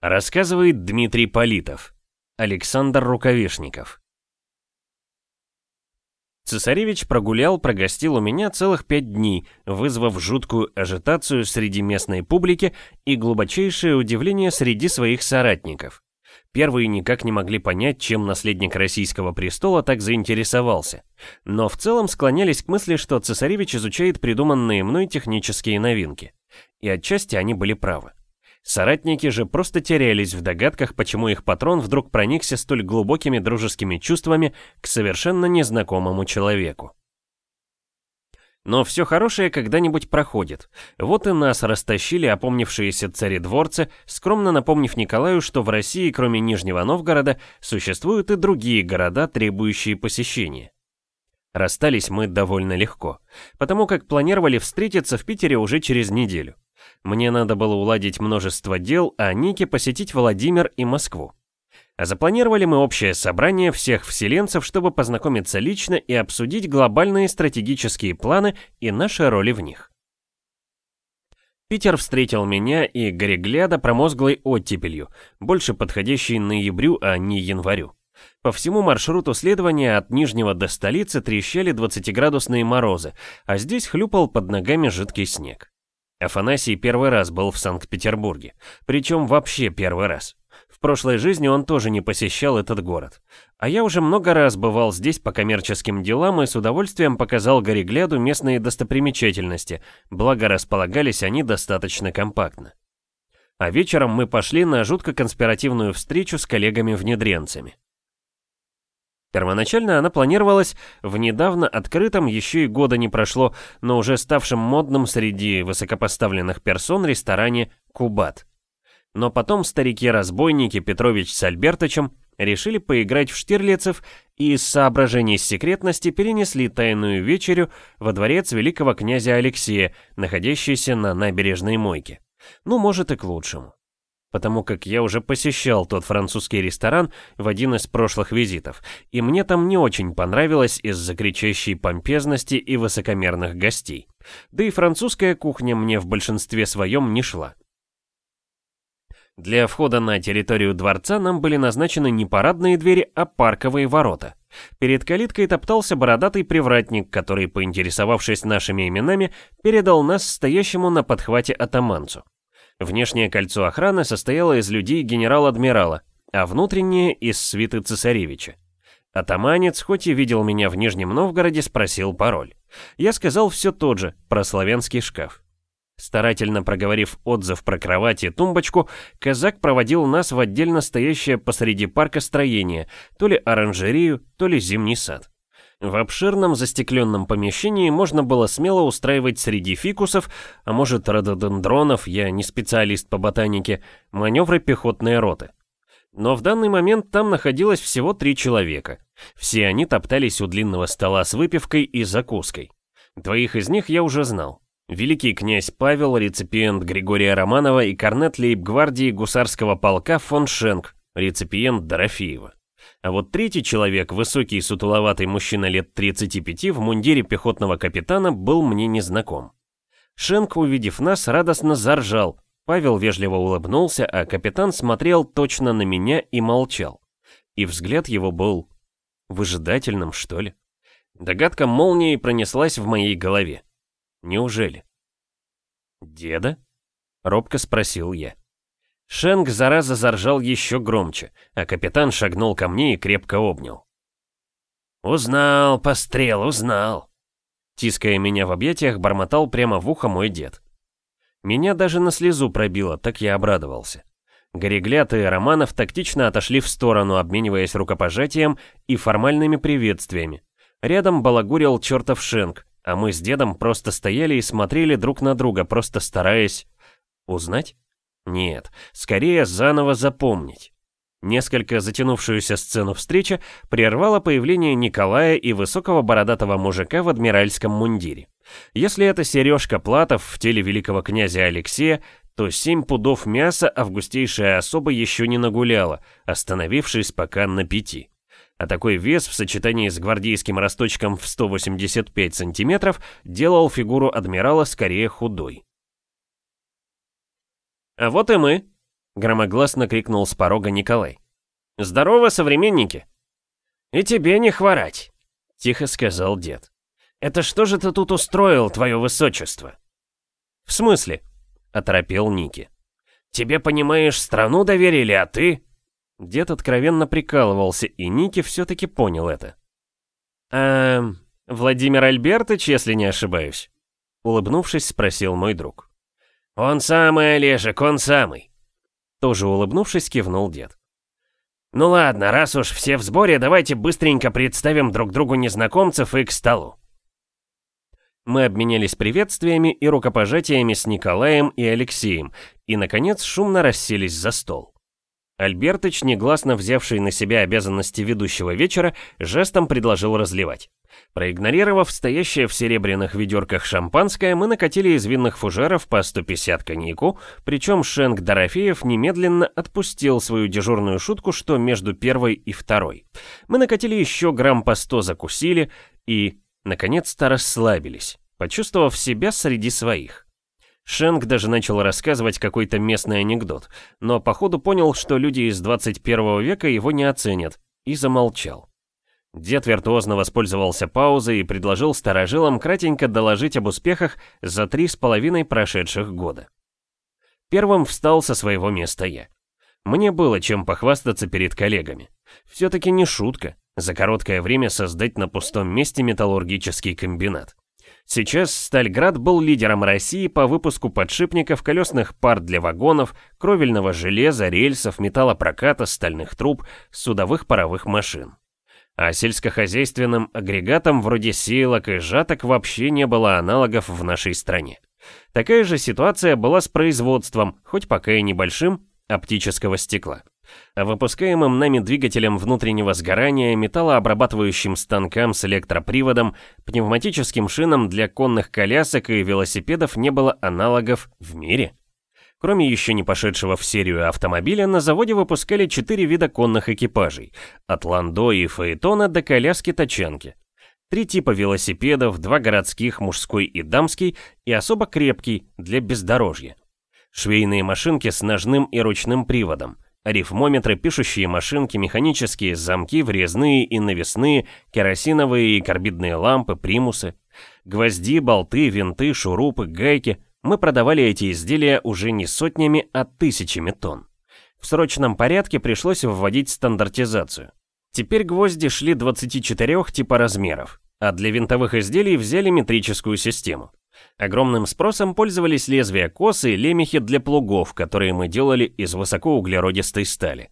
Рассказывает Дмитрий Политов. Александр Рукавишников. Цесаревич прогулял, прогостил у меня целых пять дней, вызвав жуткую ажитацию среди местной публики и глубочайшее удивление среди своих соратников. Первые никак не могли понять, чем наследник российского престола так заинтересовался, но в целом склонялись к мысли, что цесаревич изучает придуманные мной технические новинки. И отчасти они были правы. Соратники же просто терялись в догадках, почему их патрон вдруг проникся столь глубокими дружескими чувствами к совершенно незнакомому человеку. Но все хорошее когда-нибудь проходит. Вот и нас растащили опомнившиеся царедворцы, скромно напомнив Николаю, что в России, кроме Нижнего Новгорода, существуют и другие города, требующие посещения. Расстались мы довольно легко, потому как планировали встретиться в Питере уже через неделю. Мне надо было уладить множество дел, а Нике посетить Владимир и Москву. Запланировали мы общее собрание всех вселенцев, чтобы познакомиться лично и обсудить глобальные стратегические планы и наши роли в них. Питер встретил меня и горегляда промозглой оттепелью, больше подходящей ноябрю, а не январю. По всему маршруту следования от Нижнего до столицы трещали 20-градусные морозы, а здесь хлюпал под ногами жидкий снег. Афанасий первый раз был в Санкт-Петербурге, причем вообще первый раз. В прошлой жизни он тоже не посещал этот город. А я уже много раз бывал здесь по коммерческим делам и с удовольствием показал Горегляду местные достопримечательности, благо располагались они достаточно компактно. А вечером мы пошли на жутко конспиративную встречу с коллегами-внедренцами. Первоначально она планировалась в недавно открытом, еще и года не прошло, но уже ставшем модным среди высокопоставленных персон ресторане «Кубат». Но потом старики-разбойники Петрович с Альбертычем решили поиграть в Штирлицев и из соображений секретности перенесли тайную вечерю во дворец великого князя Алексея, находящийся на набережной Мойке. Ну, может и к лучшему потому как я уже посещал тот французский ресторан в один из прошлых визитов, и мне там не очень понравилось из-за кричащей помпезности и высокомерных гостей. Да и французская кухня мне в большинстве своем не шла. Для входа на территорию дворца нам были назначены не парадные двери, а парковые ворота. Перед калиткой топтался бородатый привратник, который, поинтересовавшись нашими именами, передал нас стоящему на подхвате атаманцу. Внешнее кольцо охраны состояло из людей генерал-адмирала, а внутреннее — из свиты цесаревича. Атаманец, хоть и видел меня в Нижнем Новгороде, спросил пароль. Я сказал все тот же, про славянский шкаф. Старательно проговорив отзыв про кровать и тумбочку, казак проводил нас в отдельно стоящее посреди парка строение, то ли оранжерею, то ли зимний сад. В обширном застекленном помещении можно было смело устраивать среди фикусов, а может рододендронов, я не специалист по ботанике, маневры пехотной роты. Но в данный момент там находилось всего три человека. Все они топтались у длинного стола с выпивкой и закуской. Двоих из них я уже знал. Великий князь Павел, реципиент Григория Романова и корнет лейб-гвардии гусарского полка фон Шенк, реципиент Дорофеева. А вот третий человек, высокий сутуловатый мужчина лет 35 в мундире пехотного капитана, был мне незнаком. Шенк, увидев нас, радостно заржал. Павел вежливо улыбнулся, а капитан смотрел точно на меня и молчал. И взгляд его был выжидательным, что ли. Догадка молнией пронеслась в моей голове. Неужели? «Деда?» — робко спросил я. Шенк зараза заржал еще громче, а капитан шагнул ко мне и крепко обнял. «Узнал, пострел, узнал!» Тиская меня в объятиях, бормотал прямо в ухо мой дед. Меня даже на слезу пробило, так я обрадовался. Горегляд и Романов тактично отошли в сторону, обмениваясь рукопожатием и формальными приветствиями. Рядом балагурил чертов Шенк, а мы с дедом просто стояли и смотрели друг на друга, просто стараясь... Узнать? Нет, скорее заново запомнить. Несколько затянувшуюся сцену встречи прервало появление Николая и высокого бородатого мужика в адмиральском мундире. Если это сережка Платов в теле великого князя Алексея, то семь пудов мяса августейшая особа еще не нагуляла, остановившись пока на пяти. А такой вес в сочетании с гвардейским росточком в 185 сантиметров делал фигуру адмирала скорее худой. «А вот и мы», — громогласно крикнул с порога Николай. «Здорово, современники!» «И тебе не хворать!» — тихо сказал дед. «Это что же ты тут устроил, твое высочество?» «В смысле?» — оторопел Ники. «Тебе, понимаешь, страну доверили, а ты...» Дед откровенно прикалывался, и Ники все-таки понял это. «Эм, Владимир Альбертович, если не ошибаюсь?» Улыбнувшись, спросил мой друг. «Он самый, Олежек, он самый!» Тоже улыбнувшись, кивнул дед. «Ну ладно, раз уж все в сборе, давайте быстренько представим друг другу незнакомцев и к столу». Мы обменялись приветствиями и рукопожатиями с Николаем и Алексеем, и, наконец, шумно расселись за стол. Альбертыч, негласно взявший на себя обязанности ведущего вечера, жестом предложил разливать. Проигнорировав стоящее в серебряных ведерках шампанское, мы накатили из винных фужеров по 150 коньяку, причем Шенк Дорофеев немедленно отпустил свою дежурную шутку, что между первой и второй. Мы накатили еще грамм по 100 закусили и, наконец-то, расслабились, почувствовав себя среди своих. Шенк даже начал рассказывать какой-то местный анекдот, но походу понял, что люди из 21 века его не оценят, и замолчал. Дед виртуозно воспользовался паузой и предложил старожилам кратенько доложить об успехах за три с половиной прошедших года. Первым встал со своего места я. Мне было чем похвастаться перед коллегами. Все-таки не шутка, за короткое время создать на пустом месте металлургический комбинат. Сейчас Стальград был лидером России по выпуску подшипников, колесных пар для вагонов, кровельного железа, рельсов, металлопроката, стальных труб, судовых паровых машин. А сельскохозяйственным агрегатам вроде силок и жаток вообще не было аналогов в нашей стране. Такая же ситуация была с производством, хоть пока и небольшим, оптического стекла а выпускаемым нами двигателем внутреннего сгорания, металлообрабатывающим станкам с электроприводом, пневматическим шинам для конных колясок и велосипедов не было аналогов в мире. Кроме еще не пошедшего в серию автомобиля, на заводе выпускали четыре вида конных экипажей, от ландо и фаэтона до коляски-тачанки. Три типа велосипедов, два городских, мужской и дамский, и особо крепкий, для бездорожья. Швейные машинки с ножным и ручным приводом – Арифмометры, пишущие машинки, механические замки, врезные и навесные, керосиновые и карбидные лампы, примусы. Гвозди, болты, винты, шурупы, гайки. Мы продавали эти изделия уже не сотнями, а тысячами тонн. В срочном порядке пришлось вводить стандартизацию. Теперь гвозди шли 24 типа размеров, а для винтовых изделий взяли метрическую систему. Огромным спросом пользовались лезвия косы и лемехи для плугов, которые мы делали из высокоуглеродистой стали.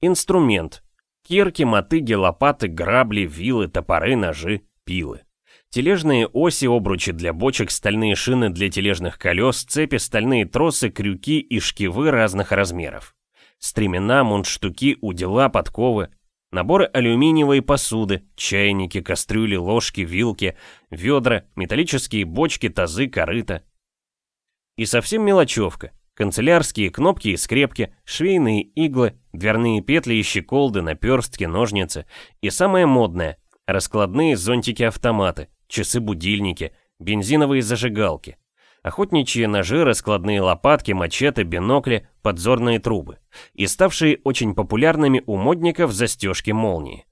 Инструмент. Кирки, мотыги, лопаты, грабли, вилы, топоры, ножи, пилы. Тележные оси, обручи для бочек, стальные шины для тележных колес, цепи, стальные тросы, крюки и шкивы разных размеров. Стремена, мундштуки, удила, подковы, Наборы алюминиевой посуды, чайники, кастрюли, ложки, вилки, ведра, металлические бочки, тазы, корыта. И совсем мелочевка. Канцелярские кнопки и скрепки, швейные иглы, дверные петли и щеколды, наперстки, ножницы. И самое модное – раскладные зонтики-автоматы, часы-будильники, бензиновые зажигалки охотничьи ножи, раскладные лопатки, мачете, бинокли, подзорные трубы и ставшие очень популярными у модников застежки молнии.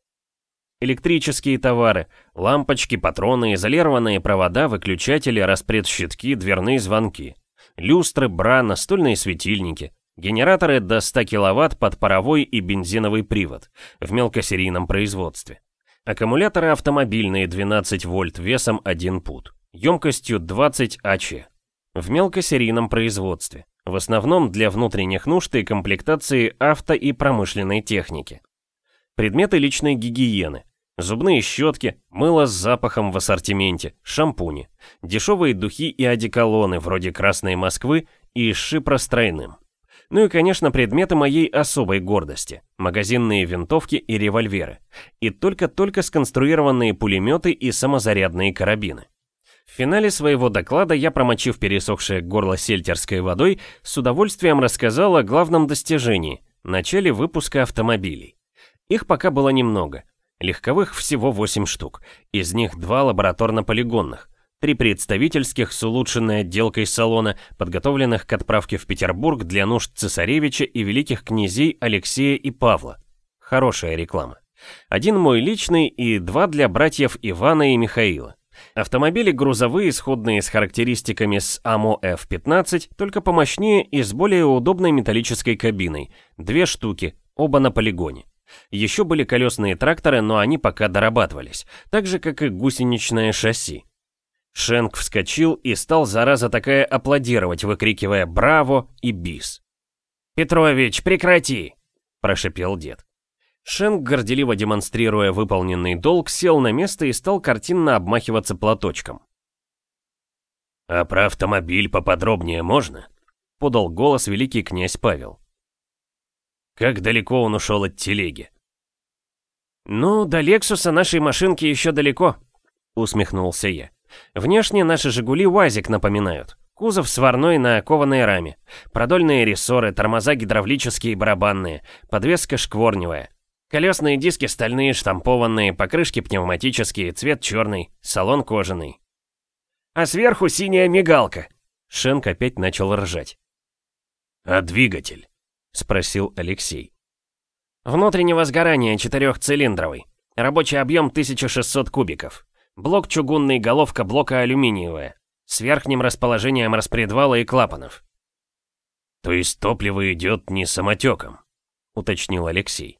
Электрические товары, лампочки, патроны, изолированные провода, выключатели, распредщитки, дверные звонки, люстры, бра, настольные светильники, генераторы до 100 кВт под паровой и бензиновый привод в мелкосерийном производстве, аккумуляторы автомобильные 12 вольт весом 1 пут, емкостью 20 АЧ, в мелкосерийном производстве, в основном для внутренних нужд и комплектации авто и промышленной техники. Предметы личной гигиены, зубные щетки, мыло с запахом в ассортименте, шампуни, дешевые духи и одеколоны вроде Красной Москвы и Шипра с. Ну и, конечно, предметы моей особой гордости – магазинные винтовки и револьверы, и только-только сконструированные пулеметы и самозарядные карабины. В финале своего доклада я, промочив пересохшее горло сельтерской водой, с удовольствием рассказал о главном достижении – начале выпуска автомобилей. Их пока было немного. Легковых всего 8 штук, из них два лабораторно-полигонных. Три представительских с улучшенной отделкой салона, подготовленных к отправке в Петербург для нужд цесаревича и великих князей Алексея и Павла. Хорошая реклама. Один мой личный и два для братьев Ивана и Михаила. Автомобили грузовые, сходные с характеристиками с АМО F-15, только помощнее и с более удобной металлической кабиной. Две штуки, оба на полигоне. Еще были колесные тракторы, но они пока дорабатывались, так же, как и гусеничное шасси. Шенк вскочил и стал, зараза такая, аплодировать, выкрикивая «Браво!» и «Бис!». «Петрович, прекрати!» – прошипел дед. Шенк, горделиво демонстрируя выполненный долг, сел на место и стал картинно обмахиваться платочком. «А про автомобиль поподробнее можно?» — подал голос великий князь Павел. «Как далеко он ушел от телеги?» «Ну, до Лексуса нашей машинки еще далеко», — усмехнулся я. Внешне наши «Жигули» УАЗик напоминают. Кузов сварной на кованой раме. Продольные рессоры, тормоза гидравлические барабанные. Подвеска шкворневая. Колесные диски стальные, штампованные, покрышки пневматические, цвет черный, салон кожаный. А сверху синяя мигалка. Шенк опять начал ржать. «А двигатель?» — спросил Алексей. «Внутреннего сгорания четырехцилиндровый. Рабочий объем 1600 кубиков. Блок чугунный, головка блока алюминиевая. С верхним расположением распредвала и клапанов. То есть топливо идет не самотеком, уточнил Алексей.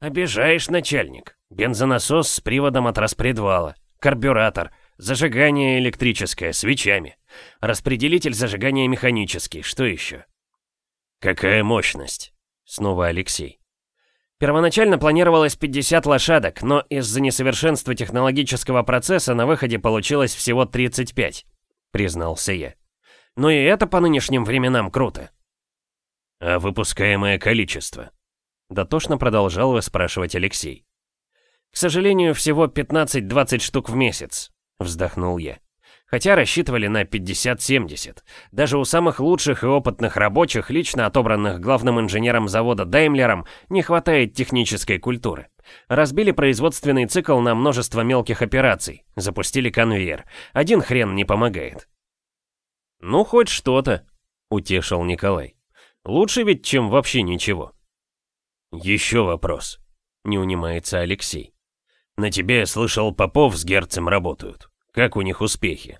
Обижаешь, начальник. Бензонасос с приводом от распредвала, карбюратор, зажигание электрическое, свечами. Распределитель зажигания механический, что еще? Какая мощность? Снова Алексей. Первоначально планировалось 50 лошадок, но из-за несовершенства технологического процесса на выходе получилось всего 35, признался я. Но и это по нынешним временам круто. А выпускаемое количество? Дотошно продолжал выспрашивать Алексей. К сожалению, всего 15-20 штук в месяц, вздохнул я хотя рассчитывали на 50-70. Даже у самых лучших и опытных рабочих, лично отобранных главным инженером завода Даймлером, не хватает технической культуры. Разбили производственный цикл на множество мелких операций, запустили конвейер. Один хрен не помогает. «Ну, хоть что-то», — утешил Николай. «Лучше ведь, чем вообще ничего». «Еще вопрос», — не унимается Алексей. «На тебе, я слышал, Попов с Герцем работают. Как у них успехи?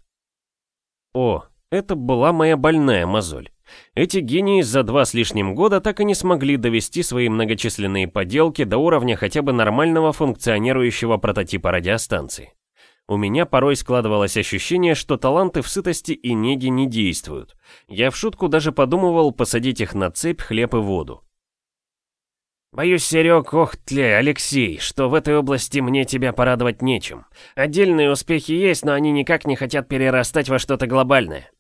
О, это была моя больная мозоль. Эти гении за два с лишним года так и не смогли довести свои многочисленные поделки до уровня хотя бы нормального функционирующего прототипа радиостанции. У меня порой складывалось ощущение, что таланты в сытости и неге не действуют. Я в шутку даже подумывал посадить их на цепь, хлеб и воду. «Боюсь, Серег, ох тля, Алексей, что в этой области мне тебя порадовать нечем. Отдельные успехи есть, но они никак не хотят перерастать во что-то глобальное.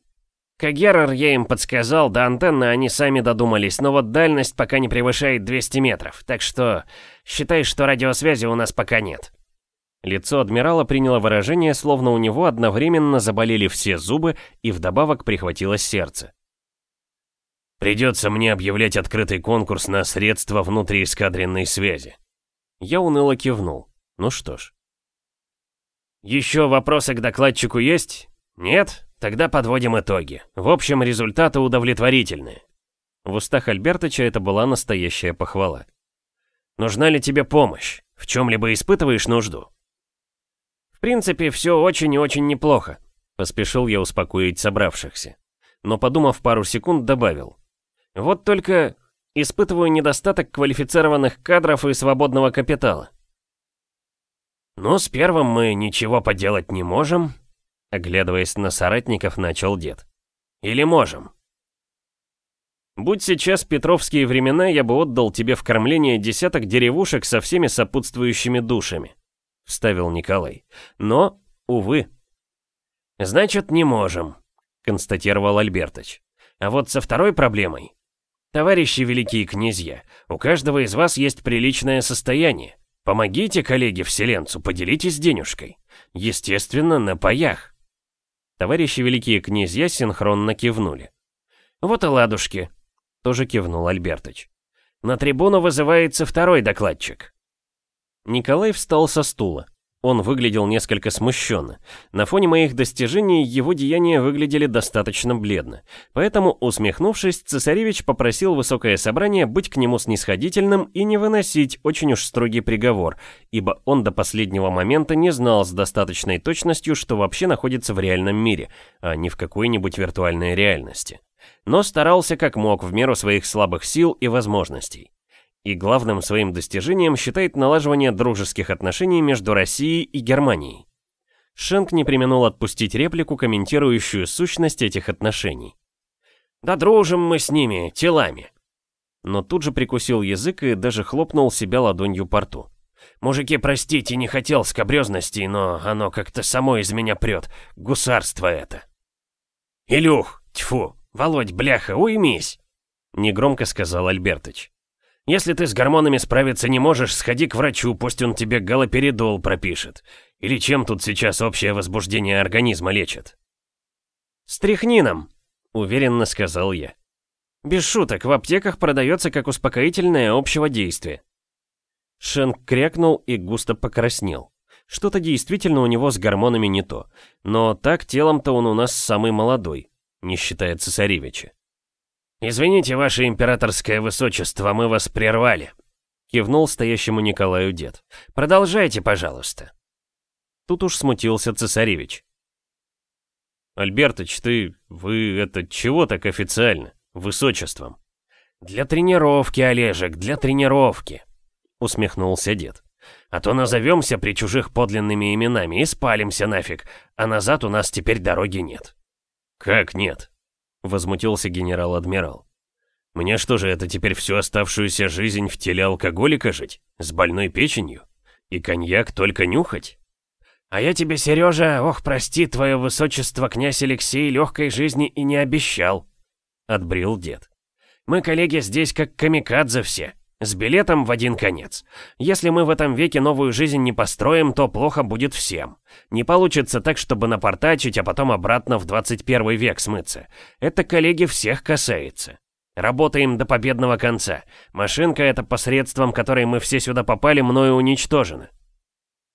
Кагерер я им подсказал, до антенны они сами додумались, но вот дальность пока не превышает 200 метров, так что считай, что радиосвязи у нас пока нет». Лицо адмирала приняло выражение, словно у него одновременно заболели все зубы и вдобавок прихватило сердце. Придется мне объявлять открытый конкурс на средства внутриэскадренной связи. Я уныло кивнул. Ну что ж. Еще вопросы к докладчику есть? Нет? Тогда подводим итоги. В общем, результаты удовлетворительные. В устах Альбертыча это была настоящая похвала. Нужна ли тебе помощь? В чем-либо испытываешь нужду? В принципе, все очень и очень неплохо. Поспешил я успокоить собравшихся. Но подумав пару секунд, добавил. Вот только испытываю недостаток квалифицированных кадров и свободного капитала. «Ну, с первым мы ничего поделать не можем», — оглядываясь на соратников, начал дед. «Или можем?» «Будь сейчас петровские времена, я бы отдал тебе в кормление десяток деревушек со всеми сопутствующими душами», — вставил Николай. «Но, увы». «Значит, не можем», — констатировал Альбертович. «А вот со второй проблемой Товарищи великие князья, у каждого из вас есть приличное состояние. Помогите коллеге-вселенцу, поделитесь денежкой. Естественно, на паях. Товарищи великие князья синхронно кивнули. Вот и ладушки, тоже кивнул Альбертыч. На трибуну вызывается второй докладчик. Николай встал со стула. Он выглядел несколько смущенно. На фоне моих достижений его деяния выглядели достаточно бледно. Поэтому, усмехнувшись, цесаревич попросил высокое собрание быть к нему снисходительным и не выносить очень уж строгий приговор, ибо он до последнего момента не знал с достаточной точностью, что вообще находится в реальном мире, а не в какой-нибудь виртуальной реальности. Но старался как мог в меру своих слабых сил и возможностей и главным своим достижением считает налаживание дружеских отношений между Россией и Германией. Шенк не применил отпустить реплику, комментирующую сущность этих отношений. «Да дружим мы с ними, телами!» Но тут же прикусил язык и даже хлопнул себя ладонью по рту. «Мужики, простите, не хотел скобрезностей, но оно как-то само из меня прет. Гусарство это!» «Илюх, тьфу, Володь, бляха, уймись!» Негромко сказал Альбертыч. Если ты с гормонами справиться не можешь, сходи к врачу, пусть он тебе галоперидол пропишет. Или чем тут сейчас общее возбуждение организма лечит? «Стрихнином», — уверенно сказал я. «Без шуток, в аптеках продается как успокоительное общего действия». Шенк крякнул и густо покраснел. Что-то действительно у него с гормонами не то. Но так телом-то он у нас самый молодой, не считая цесаревича. «Извините, ваше императорское высочество, мы вас прервали», — кивнул стоящему Николаю дед. «Продолжайте, пожалуйста». Тут уж смутился цесаревич. «Альбертыч, ты... вы это чего так официально? Высочеством?» «Для тренировки, Олежек, для тренировки», — усмехнулся дед. «А то назовемся при чужих подлинными именами и спалимся нафиг, а назад у нас теперь дороги нет». «Как нет?» Возмутился генерал-адмирал. «Мне что же, это теперь всю оставшуюся жизнь в теле алкоголика жить? С больной печенью? И коньяк только нюхать?» «А я тебе, Сережа, ох, прости, твое высочество, князь Алексей, легкой жизни и не обещал», — отбрил дед. «Мы, коллеги, здесь как камикадзе все, с билетом в один конец. Если мы в этом веке новую жизнь не построим, то плохо будет всем. Не получится так, чтобы напортачить, а потом обратно в 21 век смыться. Это, коллеги, всех касается. Работаем до победного конца. Машинка это посредством которой мы все сюда попали, мною уничтожена.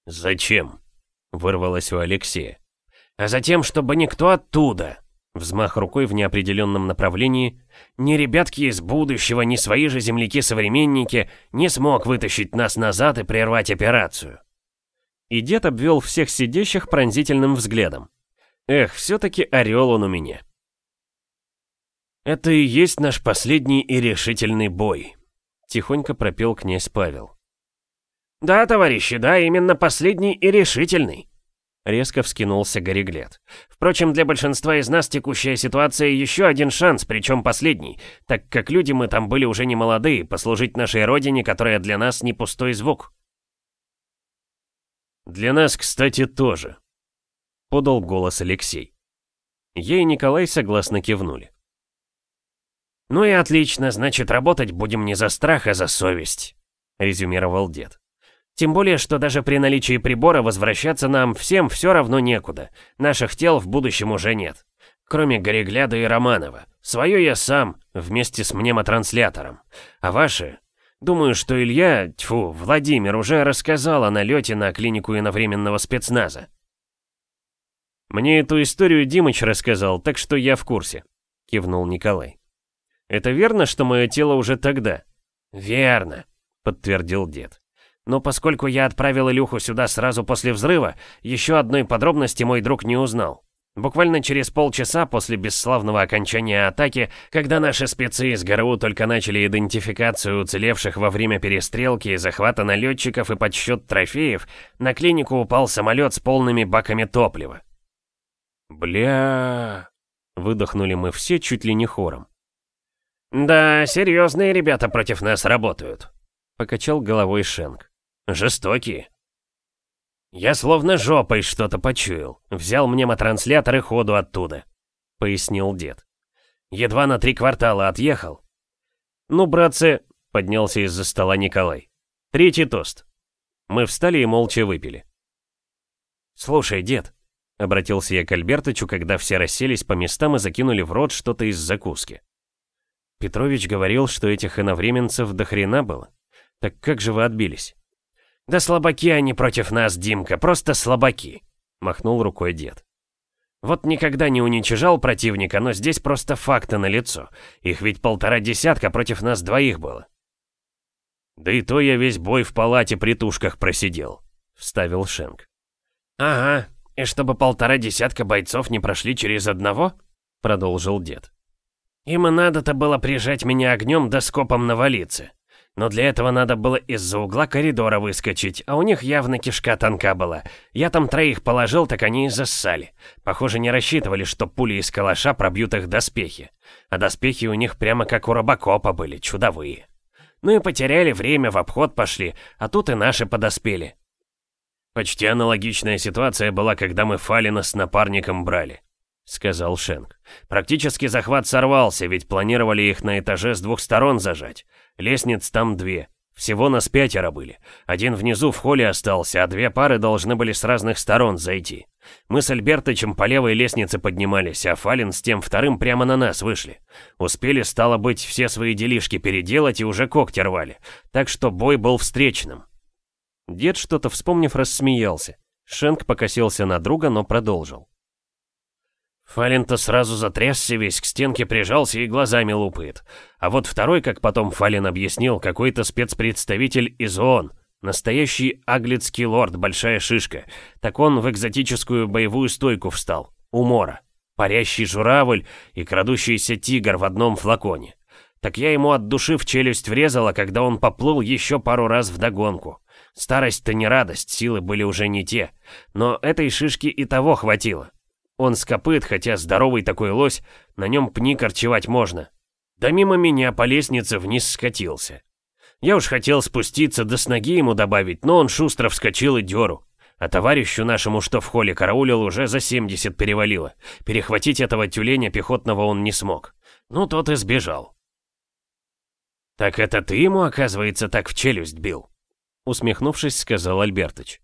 «Зачем?» — вырвалось у Алексея. «А затем, чтобы никто оттуда, Взмах рукой в неопределенном направлении. Ни ребятки из будущего, ни свои же земляки-современники не смог вытащить нас назад и прервать операцию. И дед обвел всех сидящих пронзительным взглядом. Эх, все-таки орел он у меня. «Это и есть наш последний и решительный бой», — тихонько пропел князь Павел. «Да, товарищи, да, именно последний и решительный», Резко вскинулся Гореглет. Впрочем, для большинства из нас текущая ситуация еще один шанс, причем последний, так как люди мы там были уже не молодые, послужить нашей родине, которая для нас не пустой звук. «Для нас, кстати, тоже», — подал голос Алексей. Я и Николай согласно кивнули. «Ну и отлично, значит, работать будем не за страх, а за совесть», — резюмировал дед. Тем более, что даже при наличии прибора возвращаться нам всем все равно некуда. Наших тел в будущем уже нет. Кроме Горегляда и Романова. Свое я сам, вместе с мнемотранслятором. А ваши? Думаю, что Илья, тьфу, Владимир уже рассказал о налете на клинику иновременного спецназа. «Мне эту историю Димыч рассказал, так что я в курсе», — кивнул Николай. «Это верно, что мое тело уже тогда?» «Верно», — подтвердил дед. Но поскольку я отправил Илюху сюда сразу после взрыва, еще одной подробности мой друг не узнал. Буквально через полчаса после бесславного окончания атаки, когда наши спецы из ГРУ только начали идентификацию уцелевших во время перестрелки, захвата налетчиков и подсчет трофеев, на клинику упал самолет с полными баками топлива. «Бля...» — выдохнули мы все чуть ли не хором. «Да, серьезные ребята против нас работают», — покачал головой Шенк. Жестокие. Я словно жопой что-то почуял. Взял мнемотранслятор и ходу оттуда, пояснил дед. Едва на три квартала отъехал. Ну, братцы, поднялся из-за стола Николай. Третий тост. Мы встали и молча выпили. «Слушай, дед», — обратился я к Альбертычу, когда все расселись по местам и закинули в рот что-то из закуски. Петрович говорил, что этих иновременцев до хрена было. Так как же вы отбились? «Да слабаки они против нас, Димка, просто слабаки», — махнул рукой дед. «Вот никогда не уничижал противника, но здесь просто факты налицо. Их ведь полтора десятка против нас двоих было». «Да и то я весь бой в палате при тушках просидел», — вставил Шенк. «Ага, и чтобы полтора десятка бойцов не прошли через одного?» — продолжил дед. «Им и надо-то было прижать меня огнем да скопом навалиться. Но для этого надо было из-за угла коридора выскочить, а у них явно кишка тонка была. Я там троих положил, так они и зассали. Похоже, не рассчитывали, что пули из калаша пробьют их доспехи. А доспехи у них прямо как у робокопа были, чудовые. Ну и потеряли время, в обход пошли, а тут и наши подоспели. Почти аналогичная ситуация была, когда мы Фалина с напарником брали. — сказал Шенк. «Практически захват сорвался, ведь планировали их на этаже с двух сторон зажать. Лестниц там две. Всего нас пятеро были. Один внизу в холле остался, а две пары должны были с разных сторон зайти. Мы с Альбертычем по левой лестнице поднимались, а Фалин с тем вторым прямо на нас вышли. Успели, стало быть, все свои делишки переделать и уже когти рвали. Так что бой был встречным». Дед, что-то вспомнив, рассмеялся. Шенк покосился на друга, но продолжил. Фалин-то сразу затрясся весь, к стенке прижался и глазами лупает. А вот второй, как потом Фалин объяснил, какой-то спецпредставитель из ООН. Настоящий аглицкий лорд, большая шишка. Так он в экзотическую боевую стойку встал. У мора. Парящий журавль и крадущийся тигр в одном флаконе. Так я ему от души в челюсть врезала, когда он поплыл еще пару раз вдогонку. Старость-то не радость, силы были уже не те. Но этой шишки и того хватило. Он с копыт, хотя здоровый такой лось, на нем пни корчевать можно. Да мимо меня по лестнице вниз скатился. Я уж хотел спуститься, да с ноги ему добавить, но он шустро вскочил и дёру. А товарищу нашему, что в холле караулил, уже за 70 перевалило. Перехватить этого тюленя пехотного он не смог. Ну, тот и сбежал. «Так это ты ему, оказывается, так в челюсть бил?» Усмехнувшись, сказал Альбертыч.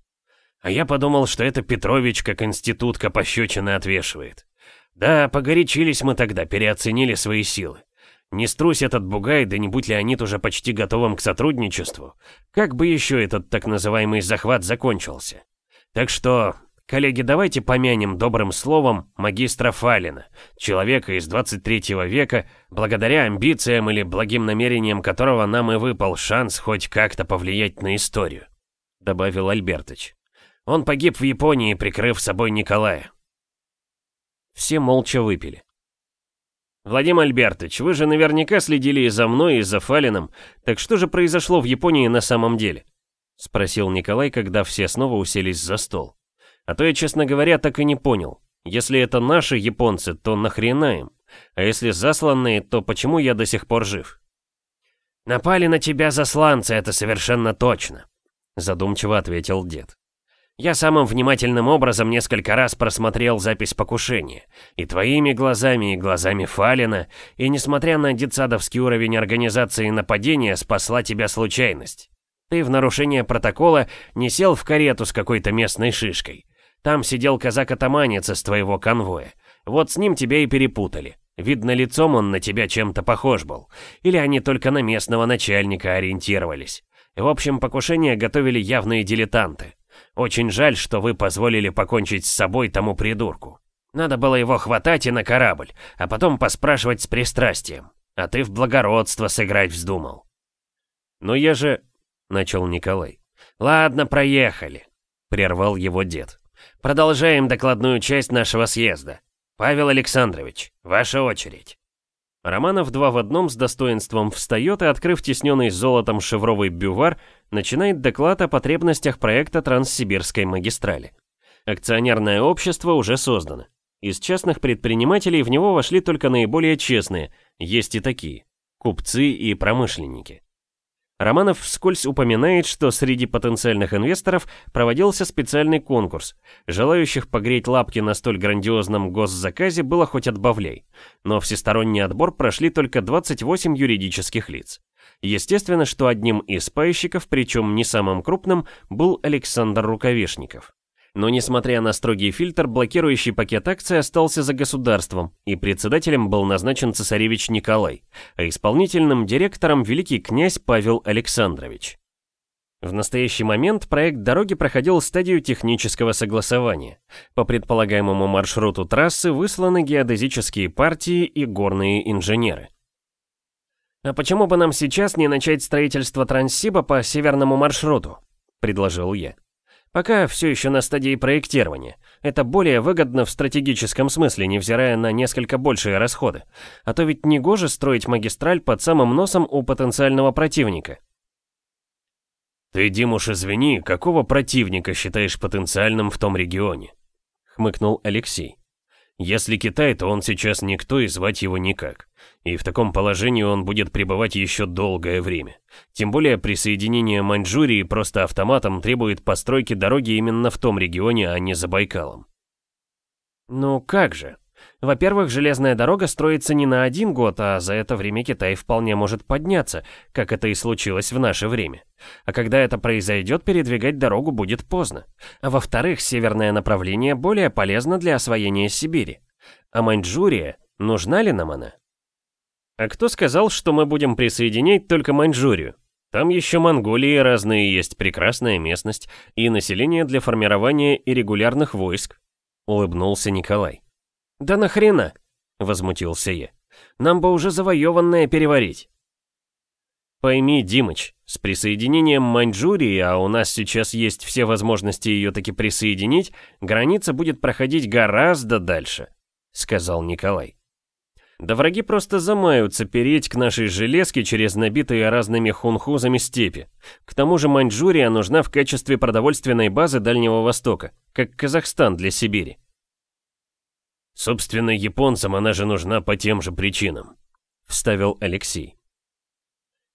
А я подумал, что это Петрович как институтка пощечины отвешивает. Да, погорячились мы тогда, переоценили свои силы. Не струсь этот бугай, да не будь Леонид уже почти готовым к сотрудничеству. Как бы еще этот так называемый захват закончился? Так что, коллеги, давайте помянем добрым словом магистра Фалина, человека из 23 века, благодаря амбициям или благим намерениям которого нам и выпал шанс хоть как-то повлиять на историю», — добавил Альбертыч. Он погиб в Японии, прикрыв собой Николая. Все молча выпили. «Владимир Альбертович, вы же наверняка следили и за мной, и за Фалином. Так что же произошло в Японии на самом деле?» Спросил Николай, когда все снова уселись за стол. «А то я, честно говоря, так и не понял. Если это наши японцы, то нахрена им? А если засланные, то почему я до сих пор жив?» «Напали на тебя засланцы, это совершенно точно», задумчиво ответил дед. Я самым внимательным образом несколько раз просмотрел запись покушения. И твоими глазами, и глазами Фалина, и несмотря на детсадовский уровень организации нападения, спасла тебя случайность. Ты в нарушение протокола не сел в карету с какой-то местной шишкой. Там сидел казак-атаманец из твоего конвоя. Вот с ним тебя и перепутали. Видно, лицом он на тебя чем-то похож был. Или они только на местного начальника ориентировались. В общем, покушение готовили явные дилетанты. Очень жаль, что вы позволили покончить с собой тому придурку. Надо было его хватать и на корабль, а потом поспрашивать с пристрастием. А ты в благородство сыграть вздумал. Но я же... Начал Николай. Ладно, проехали. Прервал его дед. Продолжаем докладную часть нашего съезда. Павел Александрович, ваша очередь. Романов два в одном с достоинством встает и, открыв тесненный золотом шевровый бювар, начинает доклад о потребностях проекта Транссибирской магистрали. Акционерное общество уже создано. Из частных предпринимателей в него вошли только наиболее честные, есть и такие – купцы и промышленники. Романов вскользь упоминает, что среди потенциальных инвесторов проводился специальный конкурс. Желающих погреть лапки на столь грандиозном госзаказе было хоть отбавляй. Но всесторонний отбор прошли только 28 юридических лиц. Естественно, что одним из пайщиков, причем не самым крупным, был Александр Рукавишников. Но несмотря на строгий фильтр, блокирующий пакет акций остался за государством, и председателем был назначен цесаревич Николай, а исполнительным директором великий князь Павел Александрович. В настоящий момент проект дороги проходил стадию технического согласования. По предполагаемому маршруту трассы высланы геодезические партии и горные инженеры. «А почему бы нам сейчас не начать строительство Транссиба по северному маршруту?» – предложил я. «Пока все еще на стадии проектирования. Это более выгодно в стратегическом смысле, невзирая на несколько большие расходы. А то ведь не гоже строить магистраль под самым носом у потенциального противника». «Ты, Димуш, извини, какого противника считаешь потенциальным в том регионе?» — хмыкнул Алексей. «Если Китай, то он сейчас никто и звать его никак. И в таком положении он будет пребывать еще долгое время. Тем более присоединение Маньчжурии просто автоматом требует постройки дороги именно в том регионе, а не за Байкалом». «Ну как же?» Во-первых, железная дорога строится не на один год, а за это время Китай вполне может подняться, как это и случилось в наше время. А когда это произойдет, передвигать дорогу будет поздно. А во-вторых, северное направление более полезно для освоения Сибири. А Маньчжурия, нужна ли нам она? А кто сказал, что мы будем присоединять только Маньчжурию? Там еще Монголии разные есть, прекрасная местность и население для формирования и регулярных войск. Улыбнулся Николай. «Да нахрена?» — возмутился я. «Нам бы уже завоеванное переварить». Пойми, Димыч, с присоединением Маньчжурии, а у нас сейчас есть все возможности ее таки присоединить, граница будет проходить гораздо дальше, сказал Николай. Да враги просто замаются переть к нашей железке через набитые разными хунхузами степи. К тому же Маньчжурия нужна в качестве продовольственной базы Дальнего Востока, как Казахстан для Сибири. Собственно, японцам она же нужна по тем же причинам», — вставил Алексей.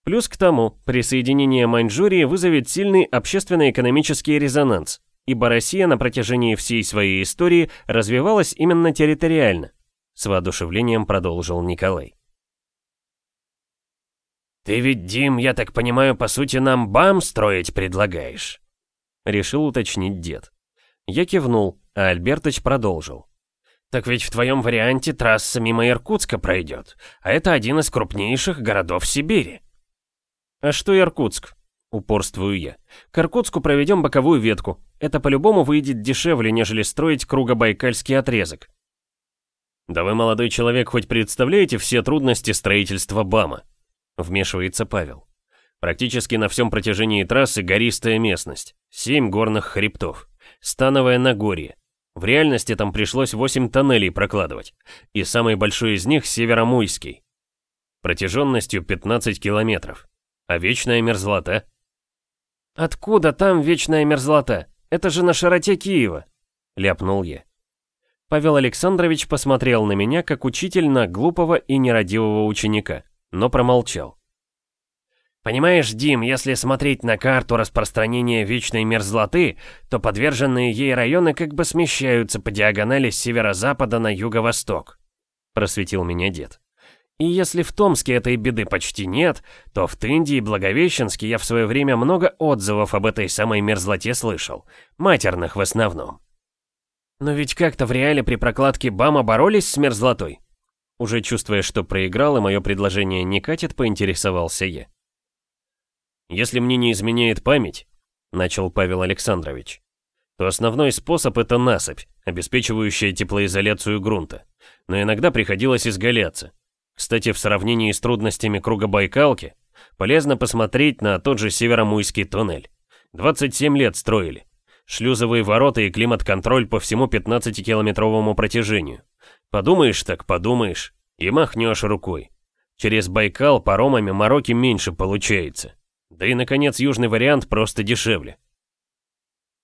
Плюс к тому, присоединение Маньчжурии вызовет сильный общественно-экономический резонанс, ибо Россия на протяжении всей своей истории развивалась именно территориально, с воодушевлением продолжил Николай. «Ты ведь, Дим, я так понимаю, по сути нам БАМ строить предлагаешь?» Решил уточнить дед. Я кивнул, а Альбертыч продолжил. Так ведь в твоем варианте трасса мимо Иркутска пройдет, а это один из крупнейших городов Сибири. А что Иркутск? Упорствую я. К Иркутску проведем боковую ветку. Это по-любому выйдет дешевле, нежели строить кругобайкальский отрезок. Да вы, молодой человек, хоть представляете все трудности строительства БАМа? Вмешивается Павел. Практически на всем протяжении трассы гористая местность. Семь горных хребтов. Становое Нагорье. В реальности там пришлось 8 тоннелей прокладывать, и самый большой из них Северомуйский. Протяженностью 15 километров. А вечная мерзлота? «Откуда там вечная мерзлота? Это же на широте Киева!» — ляпнул я. Павел Александрович посмотрел на меня, как учитель на глупого и нерадивого ученика, но промолчал. Понимаешь, Дим, если смотреть на карту распространения вечной мерзлоты, то подверженные ей районы как бы смещаются по диагонали с северо-запада на юго-восток. Просветил меня дед. И если в Томске этой беды почти нет, то в Тынде и Благовещенске я в свое время много отзывов об этой самой мерзлоте слышал. Матерных в основном. Но ведь как-то в реале при прокладке БАМа боролись с мерзлотой. Уже чувствуя, что проиграл и мое предложение не катит, поинтересовался я. Если мне не изменяет память, начал Павел Александрович, то основной способ это насыпь, обеспечивающая теплоизоляцию грунта. Но иногда приходилось изгаляться. Кстати, в сравнении с трудностями круга Байкалки, полезно посмотреть на тот же Северомуйский туннель. 27 лет строили. Шлюзовые ворота и климат-контроль по всему 15-километровому протяжению. Подумаешь так, подумаешь, и махнешь рукой. Через Байкал паромами мороки меньше получается. Да и, наконец, южный вариант просто дешевле.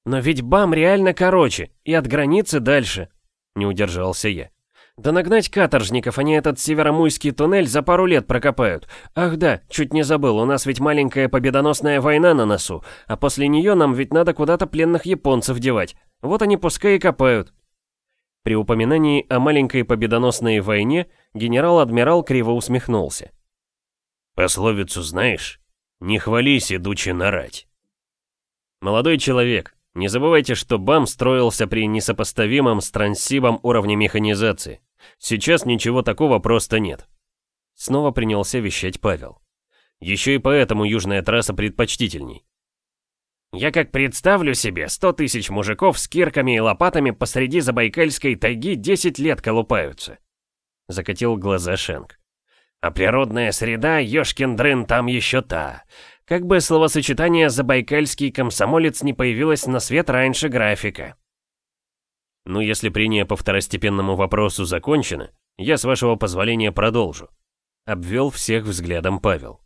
«Но ведь БАМ реально короче, и от границы дальше», — не удержался я. «Да нагнать каторжников, они этот северомуйский туннель за пару лет прокопают. Ах да, чуть не забыл, у нас ведь маленькая победоносная война на носу, а после нее нам ведь надо куда-то пленных японцев девать. Вот они пускай и копают». При упоминании о маленькой победоносной войне генерал-адмирал криво усмехнулся. «Пословицу знаешь?» Не хвались, идучи нарать. Молодой человек, не забывайте, что БАМ строился при несопоставимом с Транссибом уровне механизации. Сейчас ничего такого просто нет. Снова принялся вещать Павел. Еще и поэтому южная трасса предпочтительней. Я как представлю себе, сто тысяч мужиков с кирками и лопатами посреди Забайкальской тайги 10 лет колупаются. Закатил глаза Шенк. А природная среда, ёшкин дрын, там еще та. Как бы словосочетание «забайкальский комсомолец» не появилось на свет раньше графика. Ну, если прения по второстепенному вопросу закончено, я, с вашего позволения, продолжу. Обвел всех взглядом Павел.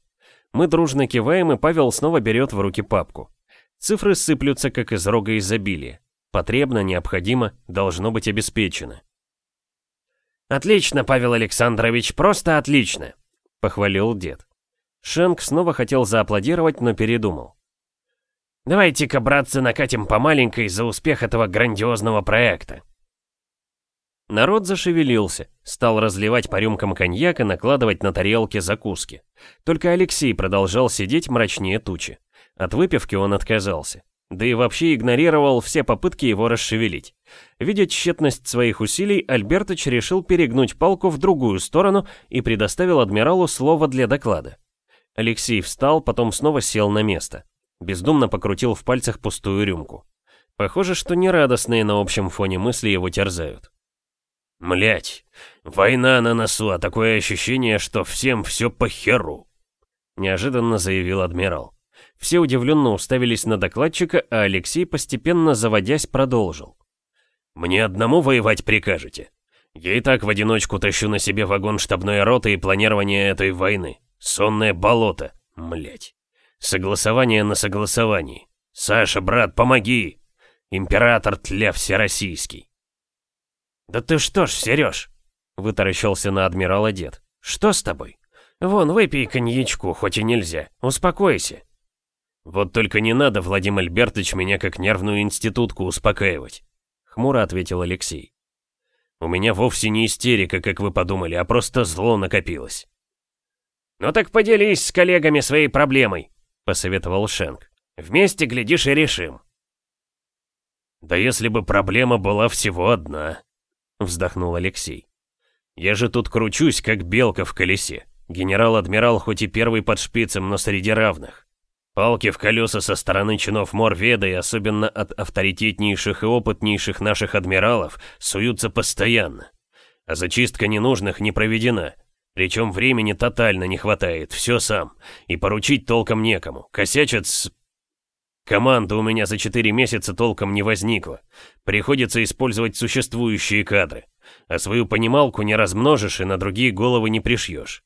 Мы дружно киваем, и Павел снова берет в руки папку. Цифры сыплются, как из рога изобилия. Потребно, необходимо, должно быть обеспечено. «Отлично, Павел Александрович, просто отлично!» — похвалил дед. Шенк снова хотел зааплодировать, но передумал. «Давайте-ка, братцы, накатим по маленькой за успех этого грандиозного проекта!» Народ зашевелился, стал разливать по рюмкам коньяк и накладывать на тарелки закуски. Только Алексей продолжал сидеть мрачнее тучи. От выпивки он отказался. Да и вообще игнорировал все попытки его расшевелить. Видя тщетность своих усилий, Альбертыч решил перегнуть палку в другую сторону и предоставил адмиралу слово для доклада. Алексей встал, потом снова сел на место. Бездумно покрутил в пальцах пустую рюмку. Похоже, что нерадостные на общем фоне мысли его терзают. Млять, война на носу, а такое ощущение, что всем все по херу. Неожиданно заявил адмирал. Все удивленно уставились на докладчика, а Алексей, постепенно заводясь, продолжил. «Мне одному воевать прикажете? Я и так в одиночку тащу на себе вагон штабной роты и планирование этой войны. Сонное болото, млять. Согласование на согласовании. Саша, брат, помоги! Император тля всероссийский. «Да ты что ж, Сереж?» — вытаращился на адмирала дед. «Что с тобой? Вон, выпей коньячку, хоть и нельзя. Успокойся». «Вот только не надо, Владимир Альбертович, меня как нервную институтку успокаивать», — хмуро ответил Алексей. «У меня вовсе не истерика, как вы подумали, а просто зло накопилось». «Ну так поделись с коллегами своей проблемой», — посоветовал Шенк. «Вместе, глядишь, и решим». «Да если бы проблема была всего одна», вздохнул Алексей. «Я же тут кручусь, как белка в колесе. Генерал-адмирал хоть и первый под шпицем, но среди равных. Палки в колеса со стороны чинов Морведа и особенно от авторитетнейших и опытнейших наших адмиралов суются постоянно. А зачистка ненужных не проведена. Причем времени тотально не хватает, все сам. И поручить толком некому. Косячат с... Команда у меня за 4 месяца толком не возникла. Приходится использовать существующие кадры. А свою понималку не размножишь и на другие головы не пришьешь.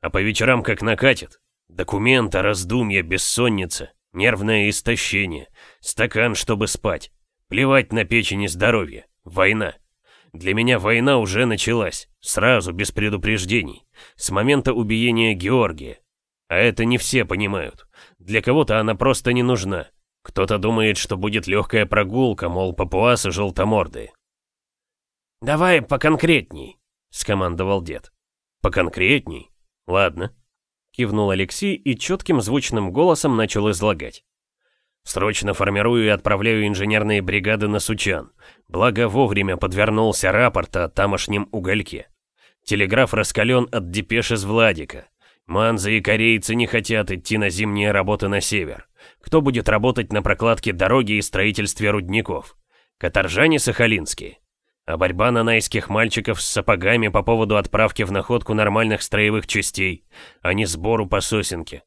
А по вечерам как накатит. Документы, раздумья, бессонница, нервное истощение, стакан, чтобы спать. Плевать на печень и здоровье. Война. Для меня война уже началась. Сразу, без предупреждений. С момента убиения Георгия. А это не все понимают. Для кого-то она просто не нужна. Кто-то думает, что будет легкая прогулка, мол, папуасы желтомордые. «Давай поконкретней», — скомандовал дед. «Поконкретней? Ладно», — кивнул Алексей и четким звучным голосом начал излагать. «Срочно формирую и отправляю инженерные бригады на Сучан. Благо вовремя подвернулся рапорт о тамошнем угольке. Телеграф раскален от депеш из Владика. Манзы и корейцы не хотят идти на зимние работы на север. Кто будет работать на прокладке дороги и строительстве рудников? Каторжане сахалинские. А борьба нанайских мальчиков с сапогами по поводу отправки в находку нормальных строевых частей, а не сбору по сосенке.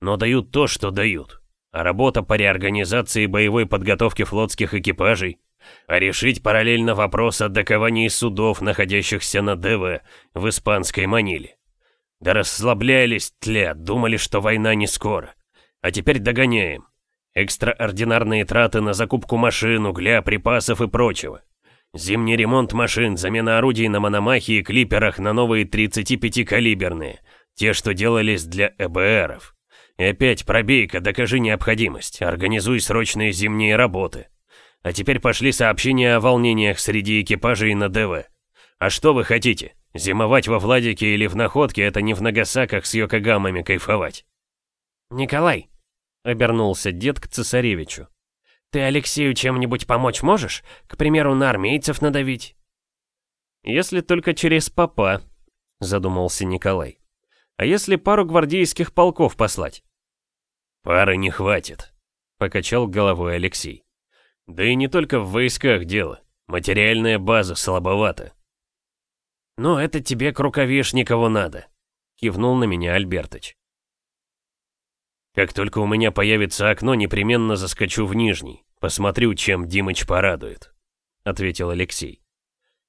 Но дают то, что дают. А работа по реорганизации боевой подготовки флотских экипажей. А решить параллельно вопрос о доковании судов, находящихся на ДВ в испанской Маниле. Да расслаблялись, тля, думали, что война не скоро. А теперь догоняем. Экстраординарные траты на закупку машин, угля, припасов и прочего. Зимний ремонт машин, замена орудий на мономахе и клиперах на новые 35-калиберные. Те, что делались для ЭБРов. И опять пробейка, докажи необходимость, организуй срочные зимние работы. А теперь пошли сообщения о волнениях среди экипажей на ДВ. А что вы хотите? Зимовать во Владике или в Находке — это не в Нагасаках с Йокогамами кайфовать. «Николай!» — обернулся дед к цесаревичу. «Ты Алексею чем-нибудь помочь можешь? К примеру, на армейцев надавить?» «Если только через папа», — задумался Николай. «А если пару гвардейских полков послать?» «Пары не хватит», — покачал головой Алексей. Да и не только в войсках дело. Материальная база слабовата. «Ну, это тебе к Рукавишникову надо», — кивнул на меня Альбертыч. «Как только у меня появится окно, непременно заскочу в Нижний. Посмотрю, чем Димыч порадует», — ответил Алексей.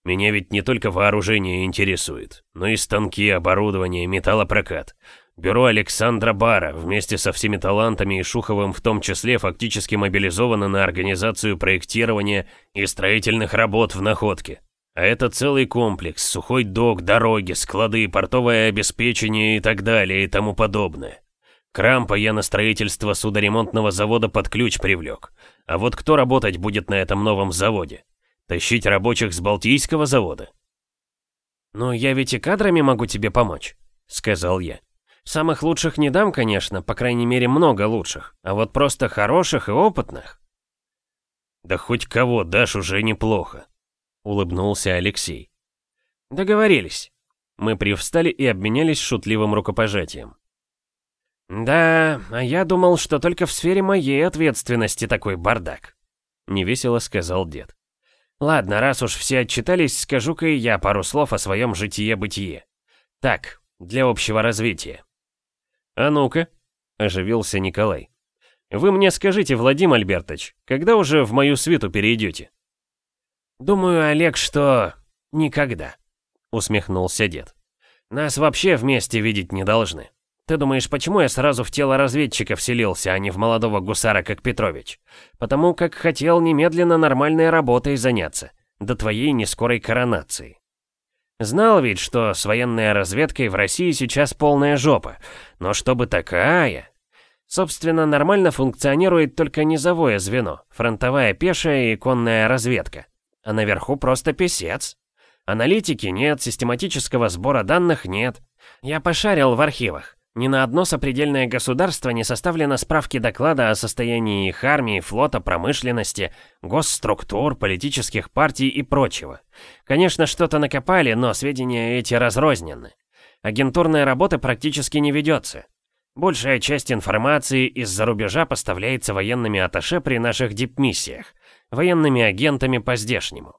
«Меня ведь не только вооружение интересует, но и станки, оборудование, металлопрокат. Бюро Александра Бара вместе со всеми талантами и Шуховым в том числе фактически мобилизовано на организацию проектирования и строительных работ в Находке. А это целый комплекс, сухой док, дороги, склады, портовое обеспечение и так далее и тому подобное. Крампа я на строительство судоремонтного завода под ключ привлек. А вот кто работать будет на этом новом заводе? Тащить рабочих с Балтийского завода? «Ну, я ведь и кадрами могу тебе помочь», — сказал я. «Самых лучших не дам, конечно, по крайней мере много лучших, а вот просто хороших и опытных». «Да хоть кого дашь уже неплохо», — улыбнулся Алексей. «Договорились». Мы привстали и обменялись шутливым рукопожатием. «Да, а я думал, что только в сфере моей ответственности такой бардак», — невесело сказал дед. «Ладно, раз уж все отчитались, скажу-ка и я пару слов о своем житие-бытие. Так, для общего развития». «А ну-ка», — оживился Николай. «Вы мне скажите, Владимир Альбертович, когда уже в мою свиту перейдете?» «Думаю, Олег, что... никогда», — усмехнулся дед. «Нас вообще вместе видеть не должны. Ты думаешь, почему я сразу в тело разведчика вселился, а не в молодого гусара, как Петрович? Потому как хотел немедленно нормальной работой заняться, до твоей нескорой коронации. Знал ведь, что с военной разведкой в России сейчас полная жопа, но чтобы такая... Собственно, нормально функционирует только низовое звено, фронтовая пешая и конная разведка. А наверху просто писец. Аналитики нет, систематического сбора данных нет. Я пошарил в архивах. Ни на одно сопредельное государство не составлено справки доклада о состоянии их армии, флота, промышленности, госструктур, политических партий и прочего. Конечно, что-то накопали, но сведения эти разрознены. Агентурная работа практически не ведется. Большая часть информации из-за рубежа поставляется военными атташе при наших дипмиссиях военными агентами по-здешнему.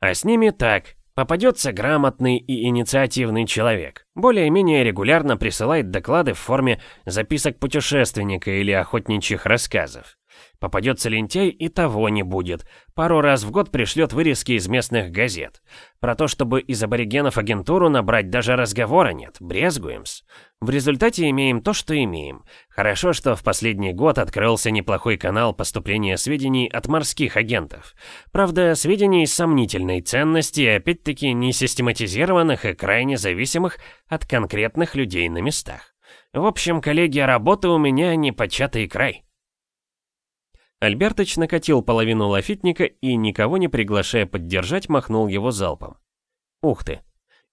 А с ними так, попадется грамотный и инициативный человек, более-менее регулярно присылает доклады в форме записок путешественника или охотничьих рассказов. Попадется лентяй и того не будет. Пару раз в год пришлет вырезки из местных газет. Про то, чтобы из аборигенов агентуру набрать даже разговора нет, брезгуем-с. В результате имеем то, что имеем. Хорошо, что в последний год открылся неплохой канал поступления сведений от морских агентов. Правда, сведений сомнительной ценности опять-таки не систематизированных и крайне зависимых от конкретных людей на местах. В общем, коллеги, работы у меня непочатый край. Альбертыч накатил половину лафитника и, никого не приглашая поддержать, махнул его залпом. Ух ты!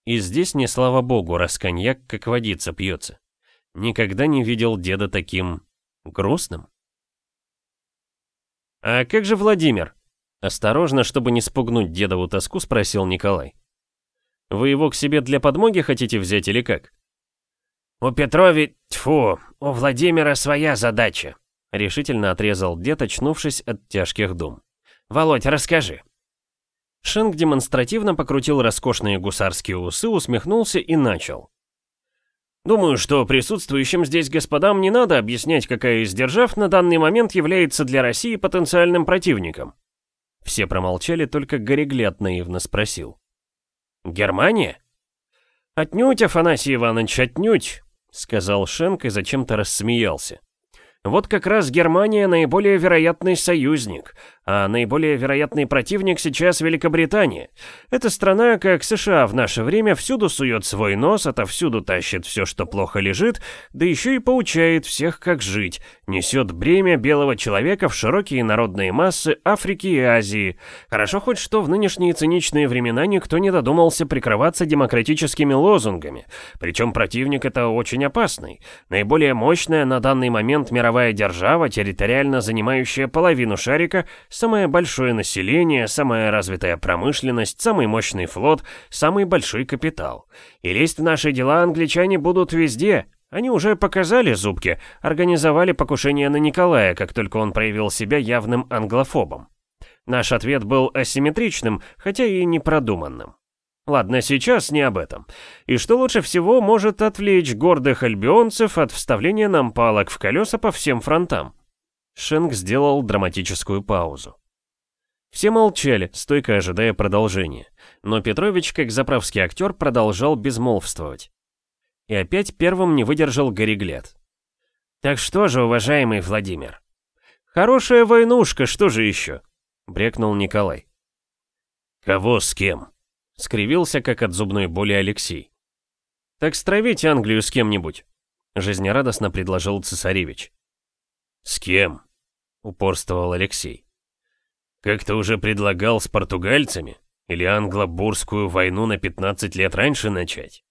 И здесь не слава богу, раз коньяк как водица пьется. Никогда не видел деда таким... грустным. «А как же Владимир?» Осторожно, чтобы не спугнуть дедову тоску, спросил Николай. «Вы его к себе для подмоги хотите взять или как?» «У Петрови... тьфу, у Владимира своя задача», — решительно отрезал дед, очнувшись от тяжких дум. «Володь, расскажи». Шенк демонстративно покрутил роскошные гусарские усы, усмехнулся и начал. «Думаю, что присутствующим здесь господам не надо объяснять, какая из держав на данный момент является для России потенциальным противником». Все промолчали, только Гореглет наивно спросил. «Германия?» «Отнюдь, Афанасий Иванович, отнюдь», — сказал Шенк и зачем-то рассмеялся. Вот как раз Германия наиболее вероятный союзник, а наиболее вероятный противник сейчас Великобритания. Эта страна, как США в наше время, всюду сует свой нос, отовсюду тащит все, что плохо лежит, да еще и поучает всех, как жить, несет бремя белого человека в широкие народные массы Африки и Азии. Хорошо хоть что в нынешние циничные времена никто не додумался прикрываться демократическими лозунгами. Причем противник это очень опасный. Наиболее мощная на данный момент мировая держава, территориально занимающая половину шарика, самое большое население, самая развитая промышленность, самый мощный флот, самый большой капитал. И лезть в наши дела англичане будут везде, Они уже показали зубки, организовали покушение на Николая, как только он проявил себя явным англофобом. Наш ответ был асимметричным, хотя и непродуманным. Ладно, сейчас не об этом. И что лучше всего может отвлечь гордых альбионцев от вставления нам палок в колеса по всем фронтам? Шенк сделал драматическую паузу. Все молчали, стойко ожидая продолжения. Но Петрович, как заправский актер, продолжал безмолвствовать. И опять первым не выдержал Гореглет. «Так что же, уважаемый Владимир?» «Хорошая войнушка, что же еще?» — брекнул Николай. «Кого с кем?» — скривился, как от зубной боли Алексей. «Так стравить Англию с кем-нибудь», — жизнерадостно предложил цесаревич. «С кем?» — упорствовал Алексей. «Как ты уже предлагал с португальцами? Или англо-бурскую войну на 15 лет раньше начать?»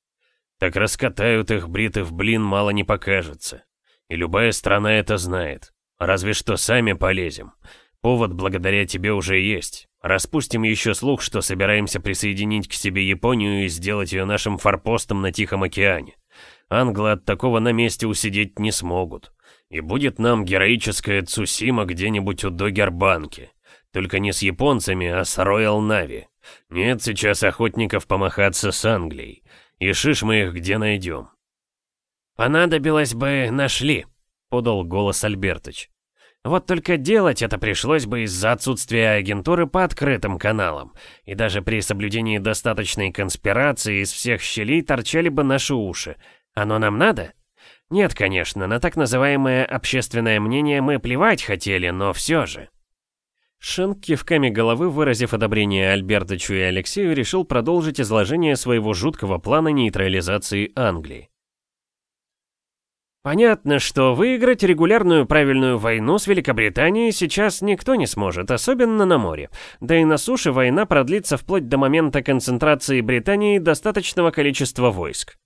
Так раскатают их бриты в блин мало не покажется. И любая страна это знает. Разве что сами полезем. Повод благодаря тебе уже есть. Распустим еще слух, что собираемся присоединить к себе Японию и сделать ее нашим форпостом на Тихом океане. Англы от такого на месте усидеть не смогут. И будет нам героическая Цусима где-нибудь у Догербанки. Только не с японцами, а с Роял Нави. Нет сейчас охотников помахаться с Англией. И шиш мы их где найдем?» «Понадобилось бы, нашли», — подал голос Альбертыч. «Вот только делать это пришлось бы из-за отсутствия агентуры по открытым каналам, и даже при соблюдении достаточной конспирации из всех щелей торчали бы наши уши. Оно нам надо?» Нет, конечно, на так называемое общественное мнение мы плевать хотели, но все же. Шенк кивками головы, выразив одобрение Альбертовичу и Алексею, решил продолжить изложение своего жуткого плана нейтрализации Англии. Понятно, что выиграть регулярную правильную войну с Великобританией сейчас никто не сможет, особенно на море. Да и на суше война продлится вплоть до момента концентрации Британии достаточного количества войск.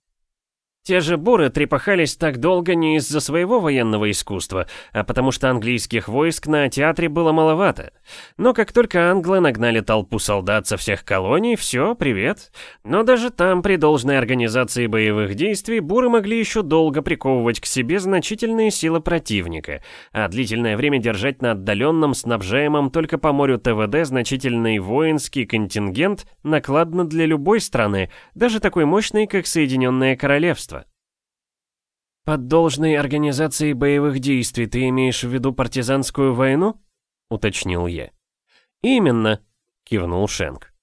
Те же буры трепахались так долго не из-за своего военного искусства, а потому что английских войск на театре было маловато. Но как только англы нагнали толпу солдат со всех колоний, все, привет. Но даже там, при должной организации боевых действий, буры могли еще долго приковывать к себе значительные силы противника, а длительное время держать на отдаленном, снабжаемом только по морю ТВД значительный воинский контингент накладно для любой страны, даже такой мощной, как Соединенное Королевство. «Под должной организацией боевых действий ты имеешь в виду партизанскую войну?» — уточнил я. «Именно», — кивнул Шенк.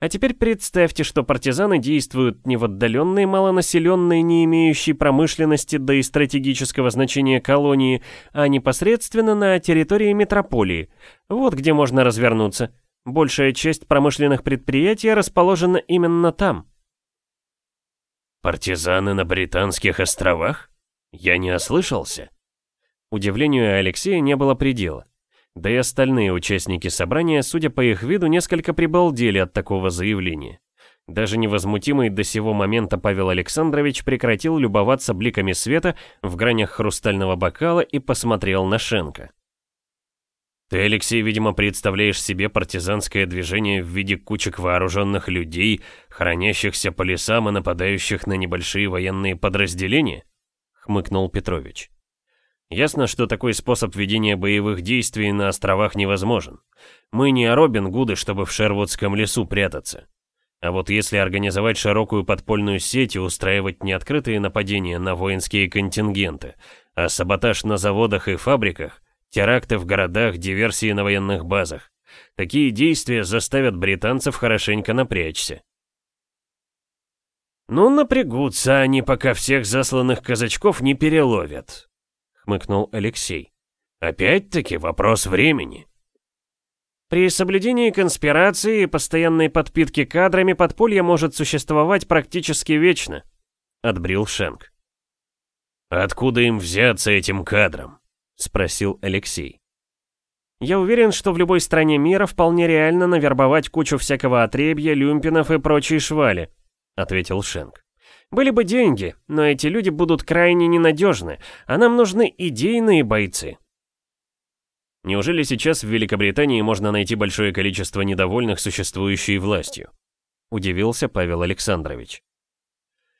«А теперь представьте, что партизаны действуют не в отдаленной, малонаселенной, не имеющей промышленности да и стратегического значения колонии, а непосредственно на территории метрополии. Вот где можно развернуться. Большая часть промышленных предприятий расположена именно там». «Партизаны на Британских островах?» Я не ослышался? Удивлению Алексея не было предела. Да и остальные участники собрания, судя по их виду, несколько прибалдели от такого заявления. Даже невозмутимый до сего момента Павел Александрович прекратил любоваться бликами света в гранях хрустального бокала и посмотрел на Шенка. Ты, Алексей, видимо, представляешь себе партизанское движение в виде кучек вооруженных людей, хранящихся по лесам и нападающих на небольшие военные подразделения? Хмыкнул Петрович. Ясно, что такой способ ведения боевых действий на островах невозможен. Мы не Робин Гуды, чтобы в Шервудском лесу прятаться. А вот если организовать широкую подпольную сеть и устраивать не открытые нападения на воинские контингенты, а саботаж на заводах и фабриках, теракты в городах, диверсии на военных базах, такие действия заставят британцев хорошенько напрячься. «Ну, напрягутся они, пока всех засланных казачков не переловят», — хмыкнул Алексей. «Опять-таки вопрос времени». При соблюдении конспирации и постоянной подпитки кадрами подполье может существовать практически вечно», — отбрил Шенк. «Откуда им взяться этим кадрам?» — спросил Алексей. «Я уверен, что в любой стране мира вполне реально навербовать кучу всякого отребья, люмпинов и прочей швали», — ответил Шенк. «Были бы деньги, но эти люди будут крайне ненадежны, а нам нужны идейные бойцы». Неужели сейчас в Великобритании можно найти большое количество недовольных существующей властью? Удивился Павел Александрович.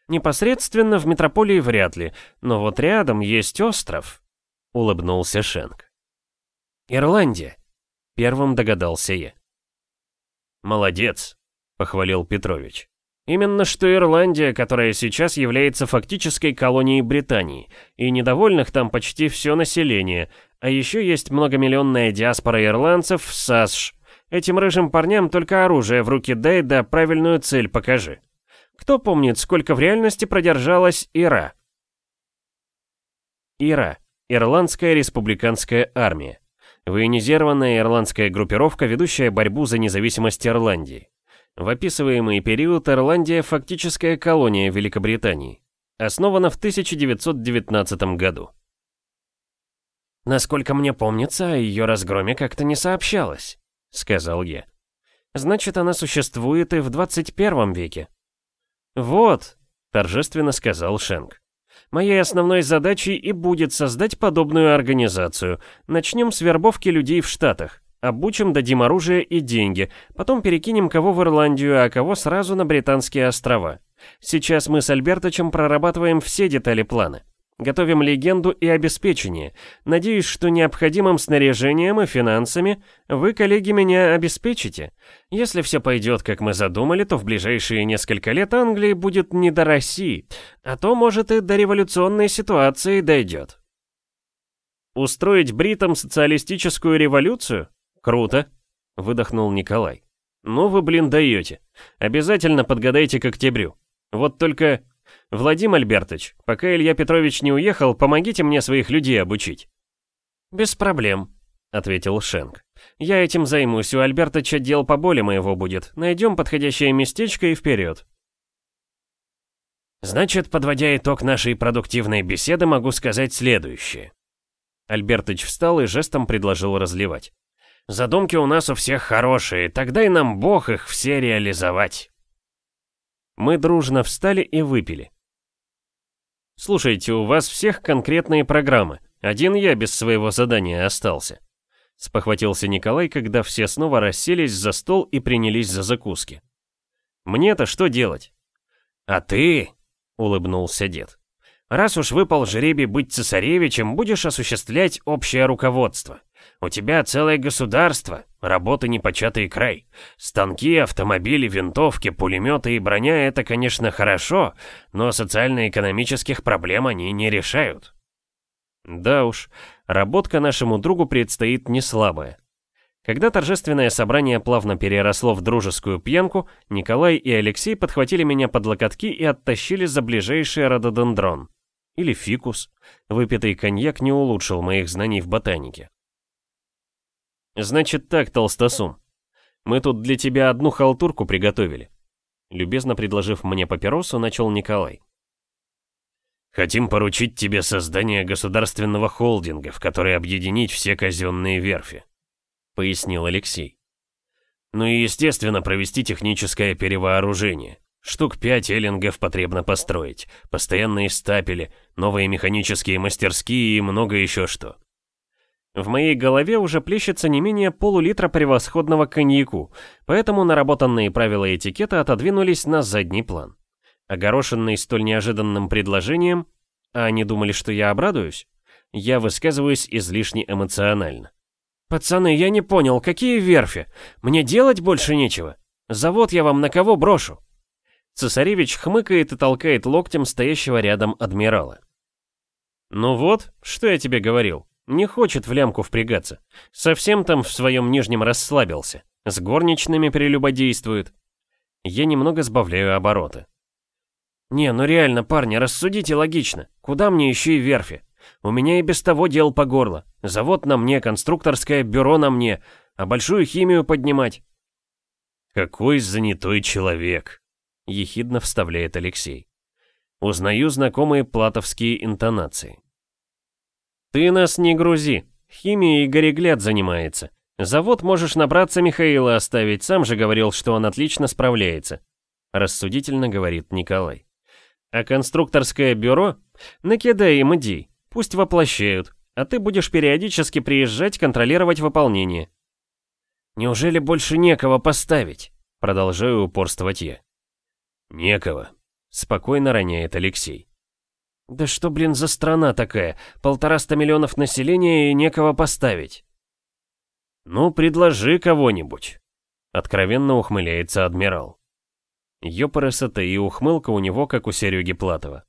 Непосредственно в метрополии вряд ли, но вот рядом есть остров, улыбнулся Шенк. Ирландия, первым догадался я. Молодец, похвалил Петрович. Именно что Ирландия, которая сейчас является фактической колонией Британии, и недовольных там почти все население, а еще есть многомиллионная диаспора ирландцев в САСШ. Этим рыжим парням только оружие в руки дай да правильную цель покажи. Кто помнит, сколько в реальности продержалась Ира? Ира. Ирландская республиканская армия. Военизированная ирландская группировка, ведущая борьбу за независимость Ирландии. В описываемый период Ирландия – фактическая колония Великобритании. Основана в 1919 году. «Насколько мне помнится, о ее разгроме как-то не сообщалось», — сказал я. «Значит, она существует и в 21 веке». «Вот», — торжественно сказал Шенк. «Моей основной задачей и будет создать подобную организацию. Начнем с вербовки людей в Штатах. Обучим, дадим оружие и деньги, потом перекинем кого в Ирландию, а кого сразу на Британские острова. Сейчас мы с Альберточем прорабатываем все детали плана. Готовим легенду и обеспечение. Надеюсь, что необходимым снаряжением и финансами вы, коллеги, меня обеспечите. Если все пойдет, как мы задумали, то в ближайшие несколько лет Англии будет не до России, а то, может, и до революционной ситуации дойдет. Устроить бритам социалистическую революцию? «Круто», — выдохнул Николай. «Ну вы, блин, даете. Обязательно подгадайте к октябрю. Вот только... Владимир Альбертович, пока Илья Петрович не уехал, помогите мне своих людей обучить». «Без проблем», — ответил Шенк. «Я этим займусь, у Альбертовича дел поболе моего будет. Найдем подходящее местечко и вперед». Значит, подводя итог нашей продуктивной беседы, могу сказать следующее. Альбертыч встал и жестом предложил разливать. Задумки у нас у всех хорошие, тогда и нам Бог их все реализовать. Мы дружно встали и выпили. Слушайте, у вас всех конкретные программы. Один я без своего задания остался. Спохватился Николай, когда все снова расселись за стол и принялись за закуски. Мне-то что делать? А ты, улыбнулся дед. Раз уж выпал жребий быть цесаревичем, будешь осуществлять общее руководство. У тебя целое государство, работы непочатый край. Станки, автомобили, винтовки, пулеметы и броня — это, конечно, хорошо, но социально-экономических проблем они не решают. Да уж, работка нашему другу предстоит не слабая. Когда торжественное собрание плавно переросло в дружескую пьянку, Николай и Алексей подхватили меня под локотки и оттащили за ближайший рододендрон. Или фикус. Выпитый коньяк не улучшил моих знаний в ботанике. «Значит так, толстосум. Мы тут для тебя одну халтурку приготовили». Любезно предложив мне папиросу, начал Николай. «Хотим поручить тебе создание государственного холдинга, в который объединить все казенные верфи», — пояснил Алексей. «Ну и, естественно, провести техническое перевооружение. Штук пять эллингов потребно построить, постоянные стапели, новые механические мастерские и много еще что. В моей голове уже плещется не менее полулитра превосходного коньяку, поэтому наработанные правила этикета отодвинулись на задний план. Огорошенный столь неожиданным предложением, а они думали, что я обрадуюсь, я высказываюсь излишне эмоционально. «Пацаны, я не понял, какие верфи? Мне делать больше нечего. Завод я вам на кого брошу?» Цесаревич хмыкает и толкает локтем стоящего рядом адмирала. «Ну вот, что я тебе говорил. Не хочет в лямку впрягаться. Совсем там в своем нижнем расслабился. С горничными прелюбодействует. Я немного сбавляю обороты. Не, ну реально, парни, рассудите логично. Куда мне еще и верфи? У меня и без того дел по горло. Завод на мне, конструкторское бюро на мне, а большую химию поднимать. Какой занятой человек, ехидно вставляет Алексей. Узнаю знакомые платовские интонации. «Ты нас не грузи. Химией Горегляд занимается. Завод можешь набраться Михаила оставить, сам же говорил, что он отлично справляется», — рассудительно говорит Николай. «А конструкторское бюро? Накидай им идей, пусть воплощают, а ты будешь периодически приезжать контролировать выполнение». «Неужели больше некого поставить?» — продолжаю упорствовать я. «Некого», — Спокойно роняет Алексей. Да что, блин, за страна такая? Полтораста миллионов населения и некого поставить. Ну, предложи кого-нибудь. Откровенно ухмыляется адмирал. Ёпарасота и ухмылка у него, как у Сереги Платова.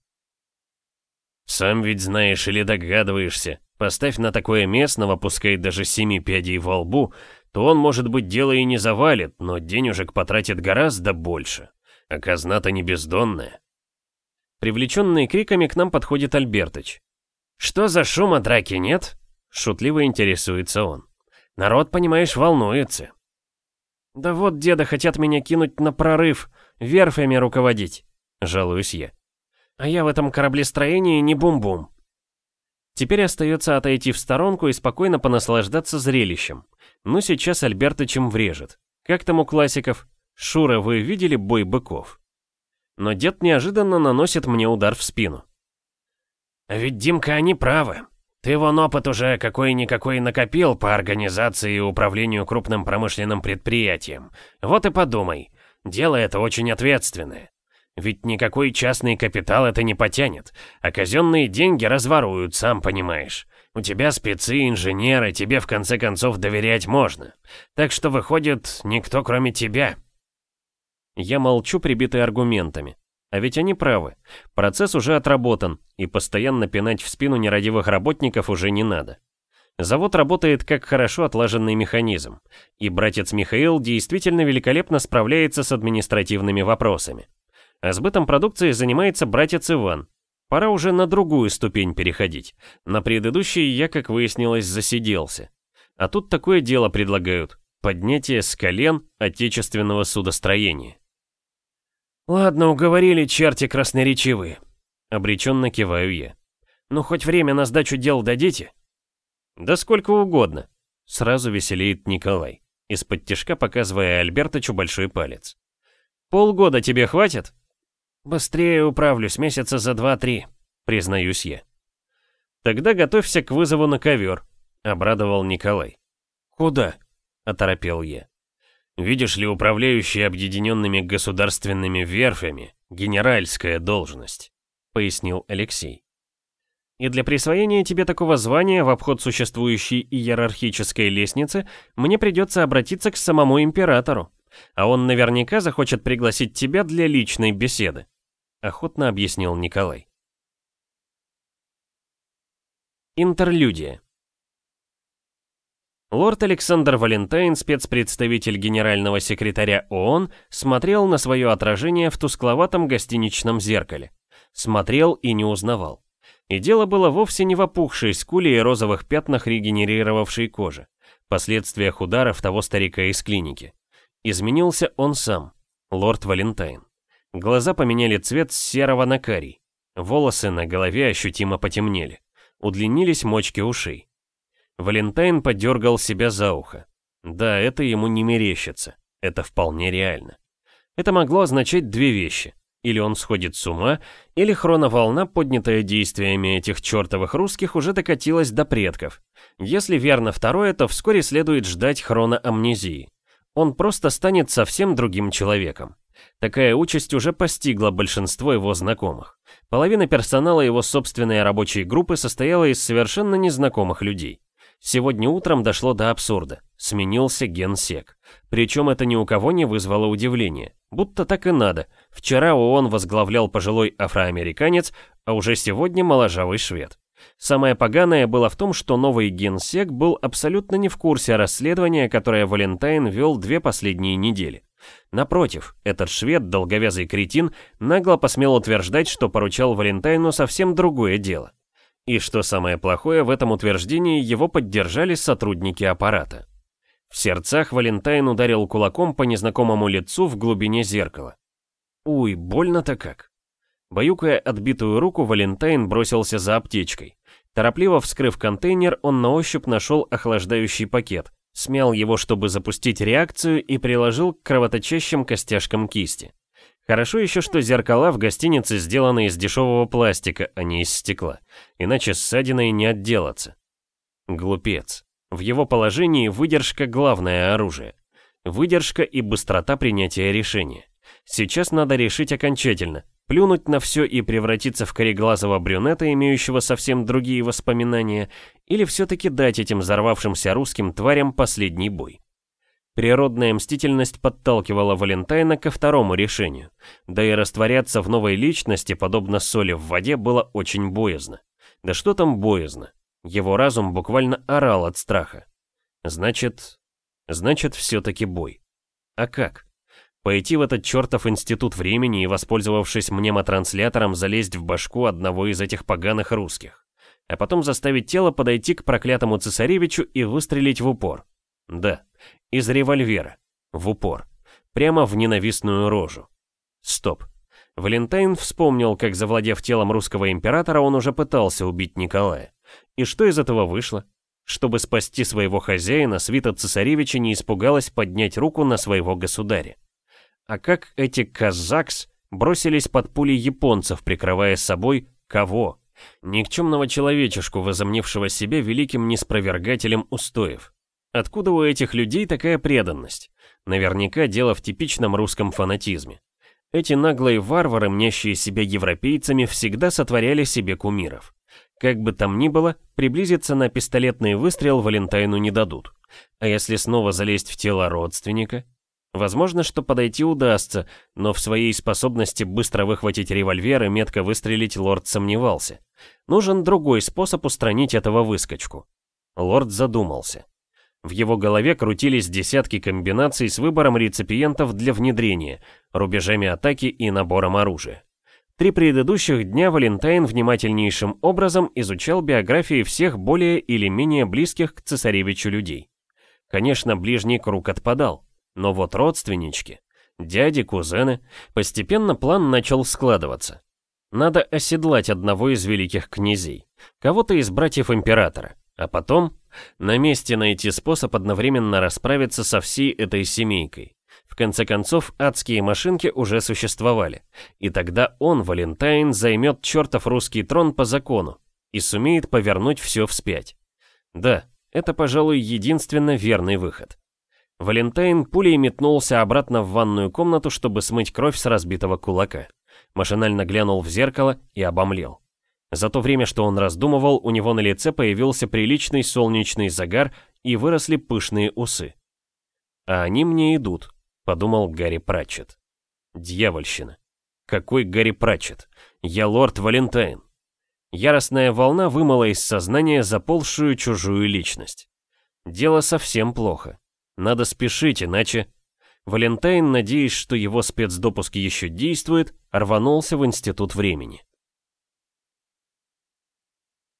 «Сам ведь знаешь или догадываешься, поставь на такое местного, пускай даже семи пядей во лбу, то он, может быть, дело и не завалит, но денежек потратит гораздо больше. А казна-то не бездонная». Привлеченный криками к нам подходит Альбертыч. «Что за шума драки нет?» Шутливо интересуется он. «Народ, понимаешь, волнуется». «Да вот деда хотят меня кинуть на прорыв, верфями руководить», — жалуюсь я. «А я в этом кораблестроении не бум-бум». Теперь остается отойти в сторонку и спокойно понаслаждаться зрелищем. Ну сейчас Альбертычем врежет. Как там у классиков? Шура, вы видели бой быков? Но дед неожиданно наносит мне удар в спину. «А ведь, Димка, они правы. Ты вон опыт уже какой-никакой накопил по организации и управлению крупным промышленным предприятием. Вот и подумай, дело это очень ответственное. Ведь никакой частный капитал это не потянет, а казенные деньги разворуют, сам понимаешь. У тебя спецы, инженеры, тебе в конце концов доверять можно. Так что выходит, никто кроме тебя. Я молчу, прибитый аргументами. А ведь они правы. Процесс уже отработан, и постоянно пинать в спину нерадивых работников уже не надо. Завод работает как хорошо отлаженный механизм, и братец Михаил действительно великолепно справляется с административными вопросами. А сбытом продукции занимается братец Иван. Пора уже на другую ступень переходить. На предыдущей я, как выяснилось, засиделся. А тут такое дело предлагают. Поднятие с колен отечественного судостроения. «Ладно, уговорили черти красноречивые», — обреченно киваю я. «Ну, хоть время на сдачу дел дадите?» «Да сколько угодно», — сразу веселеет Николай, из-под тишка показывая Альберточу большой палец. «Полгода тебе хватит?» «Быстрее управлюсь, месяца за два-три», — признаюсь я. «Тогда готовься к вызову на ковер», — обрадовал Николай. «Куда?» — оторопел я. Видишь ли, управляющий объединенными государственными верфями — генеральская должность», — пояснил Алексей. «И для присвоения тебе такого звания в обход существующей иерархической лестницы мне придется обратиться к самому императору, а он наверняка захочет пригласить тебя для личной беседы», — охотно объяснил Николай. Интерлюдия Лорд Александр Валентайн, спецпредставитель генерального секретаря ООН, смотрел на свое отражение в тускловатом гостиничном зеркале. Смотрел и не узнавал. И дело было вовсе не в опухшей скуле и розовых пятнах регенерировавшей кожи, последствиях ударов того старика из клиники. Изменился он сам, лорд Валентайн. Глаза поменяли цвет с серого на карий. Волосы на голове ощутимо потемнели. Удлинились мочки ушей. Валентайн подергал себя за ухо. Да, это ему не мерещится. Это вполне реально. Это могло означать две вещи. Или он сходит с ума, или хроноволна, поднятая действиями этих чертовых русских, уже докатилась до предков. Если верно второе, то вскоре следует ждать хроноамнезии. Он просто станет совсем другим человеком. Такая участь уже постигла большинство его знакомых. Половина персонала его собственной рабочей группы состояла из совершенно незнакомых людей. Сегодня утром дошло до абсурда. Сменился генсек. Причем это ни у кого не вызвало удивления. Будто так и надо. Вчера ООН возглавлял пожилой афроамериканец, а уже сегодня моложавый швед. Самое поганое было в том, что новый генсек был абсолютно не в курсе расследования, которое Валентайн вел две последние недели. Напротив, этот швед, долговязый кретин, нагло посмел утверждать, что поручал Валентайну совсем другое дело. И что самое плохое, в этом утверждении его поддержали сотрудники аппарата. В сердцах Валентайн ударил кулаком по незнакомому лицу в глубине зеркала. Уй, больно-то как. Баюкая отбитую руку, Валентайн бросился за аптечкой. Торопливо вскрыв контейнер, он на ощупь нашел охлаждающий пакет, смял его, чтобы запустить реакцию и приложил к кровоточащим костяшкам кисти. Хорошо еще, что зеркала в гостинице сделаны из дешевого пластика, а не из стекла. Иначе ссадиной не отделаться. Глупец. В его положении выдержка – главное оружие. Выдержка и быстрота принятия решения. Сейчас надо решить окончательно, плюнуть на все и превратиться в кореглазого брюнета, имеющего совсем другие воспоминания, или все-таки дать этим взорвавшимся русским тварям последний бой. Природная мстительность подталкивала Валентайна ко второму решению, да и растворяться в новой личности, подобно соли в воде, было очень боязно. Да что там боязно? Его разум буквально орал от страха. Значит, значит все-таки бой. А как? Пойти в этот чертов институт времени и, воспользовавшись мнемотранслятором, залезть в башку одного из этих поганых русских. А потом заставить тело подойти к проклятому цесаревичу и выстрелить в упор. Да, из револьвера. В упор. Прямо в ненавистную рожу. Стоп. Валентайн вспомнил, как, завладев телом русского императора, он уже пытался убить Николая. И что из этого вышло? Чтобы спасти своего хозяина, свита цесаревича не испугалась поднять руку на своего государя. А как эти казакс бросились под пули японцев, прикрывая собой кого? Никчемного человечешку, возомнившего себя великим неспровергателем устоев. Откуда у этих людей такая преданность? Наверняка дело в типичном русском фанатизме. Эти наглые варвары, мнящие себя европейцами, всегда сотворяли себе кумиров. Как бы там ни было, приблизиться на пистолетный выстрел Валентайну не дадут. А если снова залезть в тело родственника? Возможно, что подойти удастся, но в своей способности быстро выхватить револьвер и метко выстрелить лорд сомневался. Нужен другой способ устранить этого выскочку. Лорд задумался. В его голове крутились десятки комбинаций с выбором реципиентов для внедрения, рубежами атаки и набором оружия. Три предыдущих дня Валентайн внимательнейшим образом изучал биографии всех более или менее близких к цесаревичу людей. Конечно, ближний круг отпадал. Но вот родственнички, дяди, кузены, постепенно план начал складываться. Надо оседлать одного из великих князей, кого-то из братьев императора, а потом на месте найти способ одновременно расправиться со всей этой семейкой. В конце концов, адские машинки уже существовали, и тогда он, Валентайн, займет чертов русский трон по закону и сумеет повернуть все вспять. Да, это, пожалуй, единственно верный выход. Валентайн пулей метнулся обратно в ванную комнату, чтобы смыть кровь с разбитого кулака. Машинально глянул в зеркало и обомлел. За то время, что он раздумывал, у него на лице появился приличный солнечный загар и выросли пышные усы. «А они мне идут», — подумал Гарри Пратчет. «Дьявольщина! Какой Гарри Пратчет? Я лорд Валентайн!» Яростная волна вымыла из сознания заползшую чужую личность. Дело совсем плохо. Надо спешить, иначе... Валентайн, надеясь, что его спецдопуск еще действует, рванулся в Институт времени.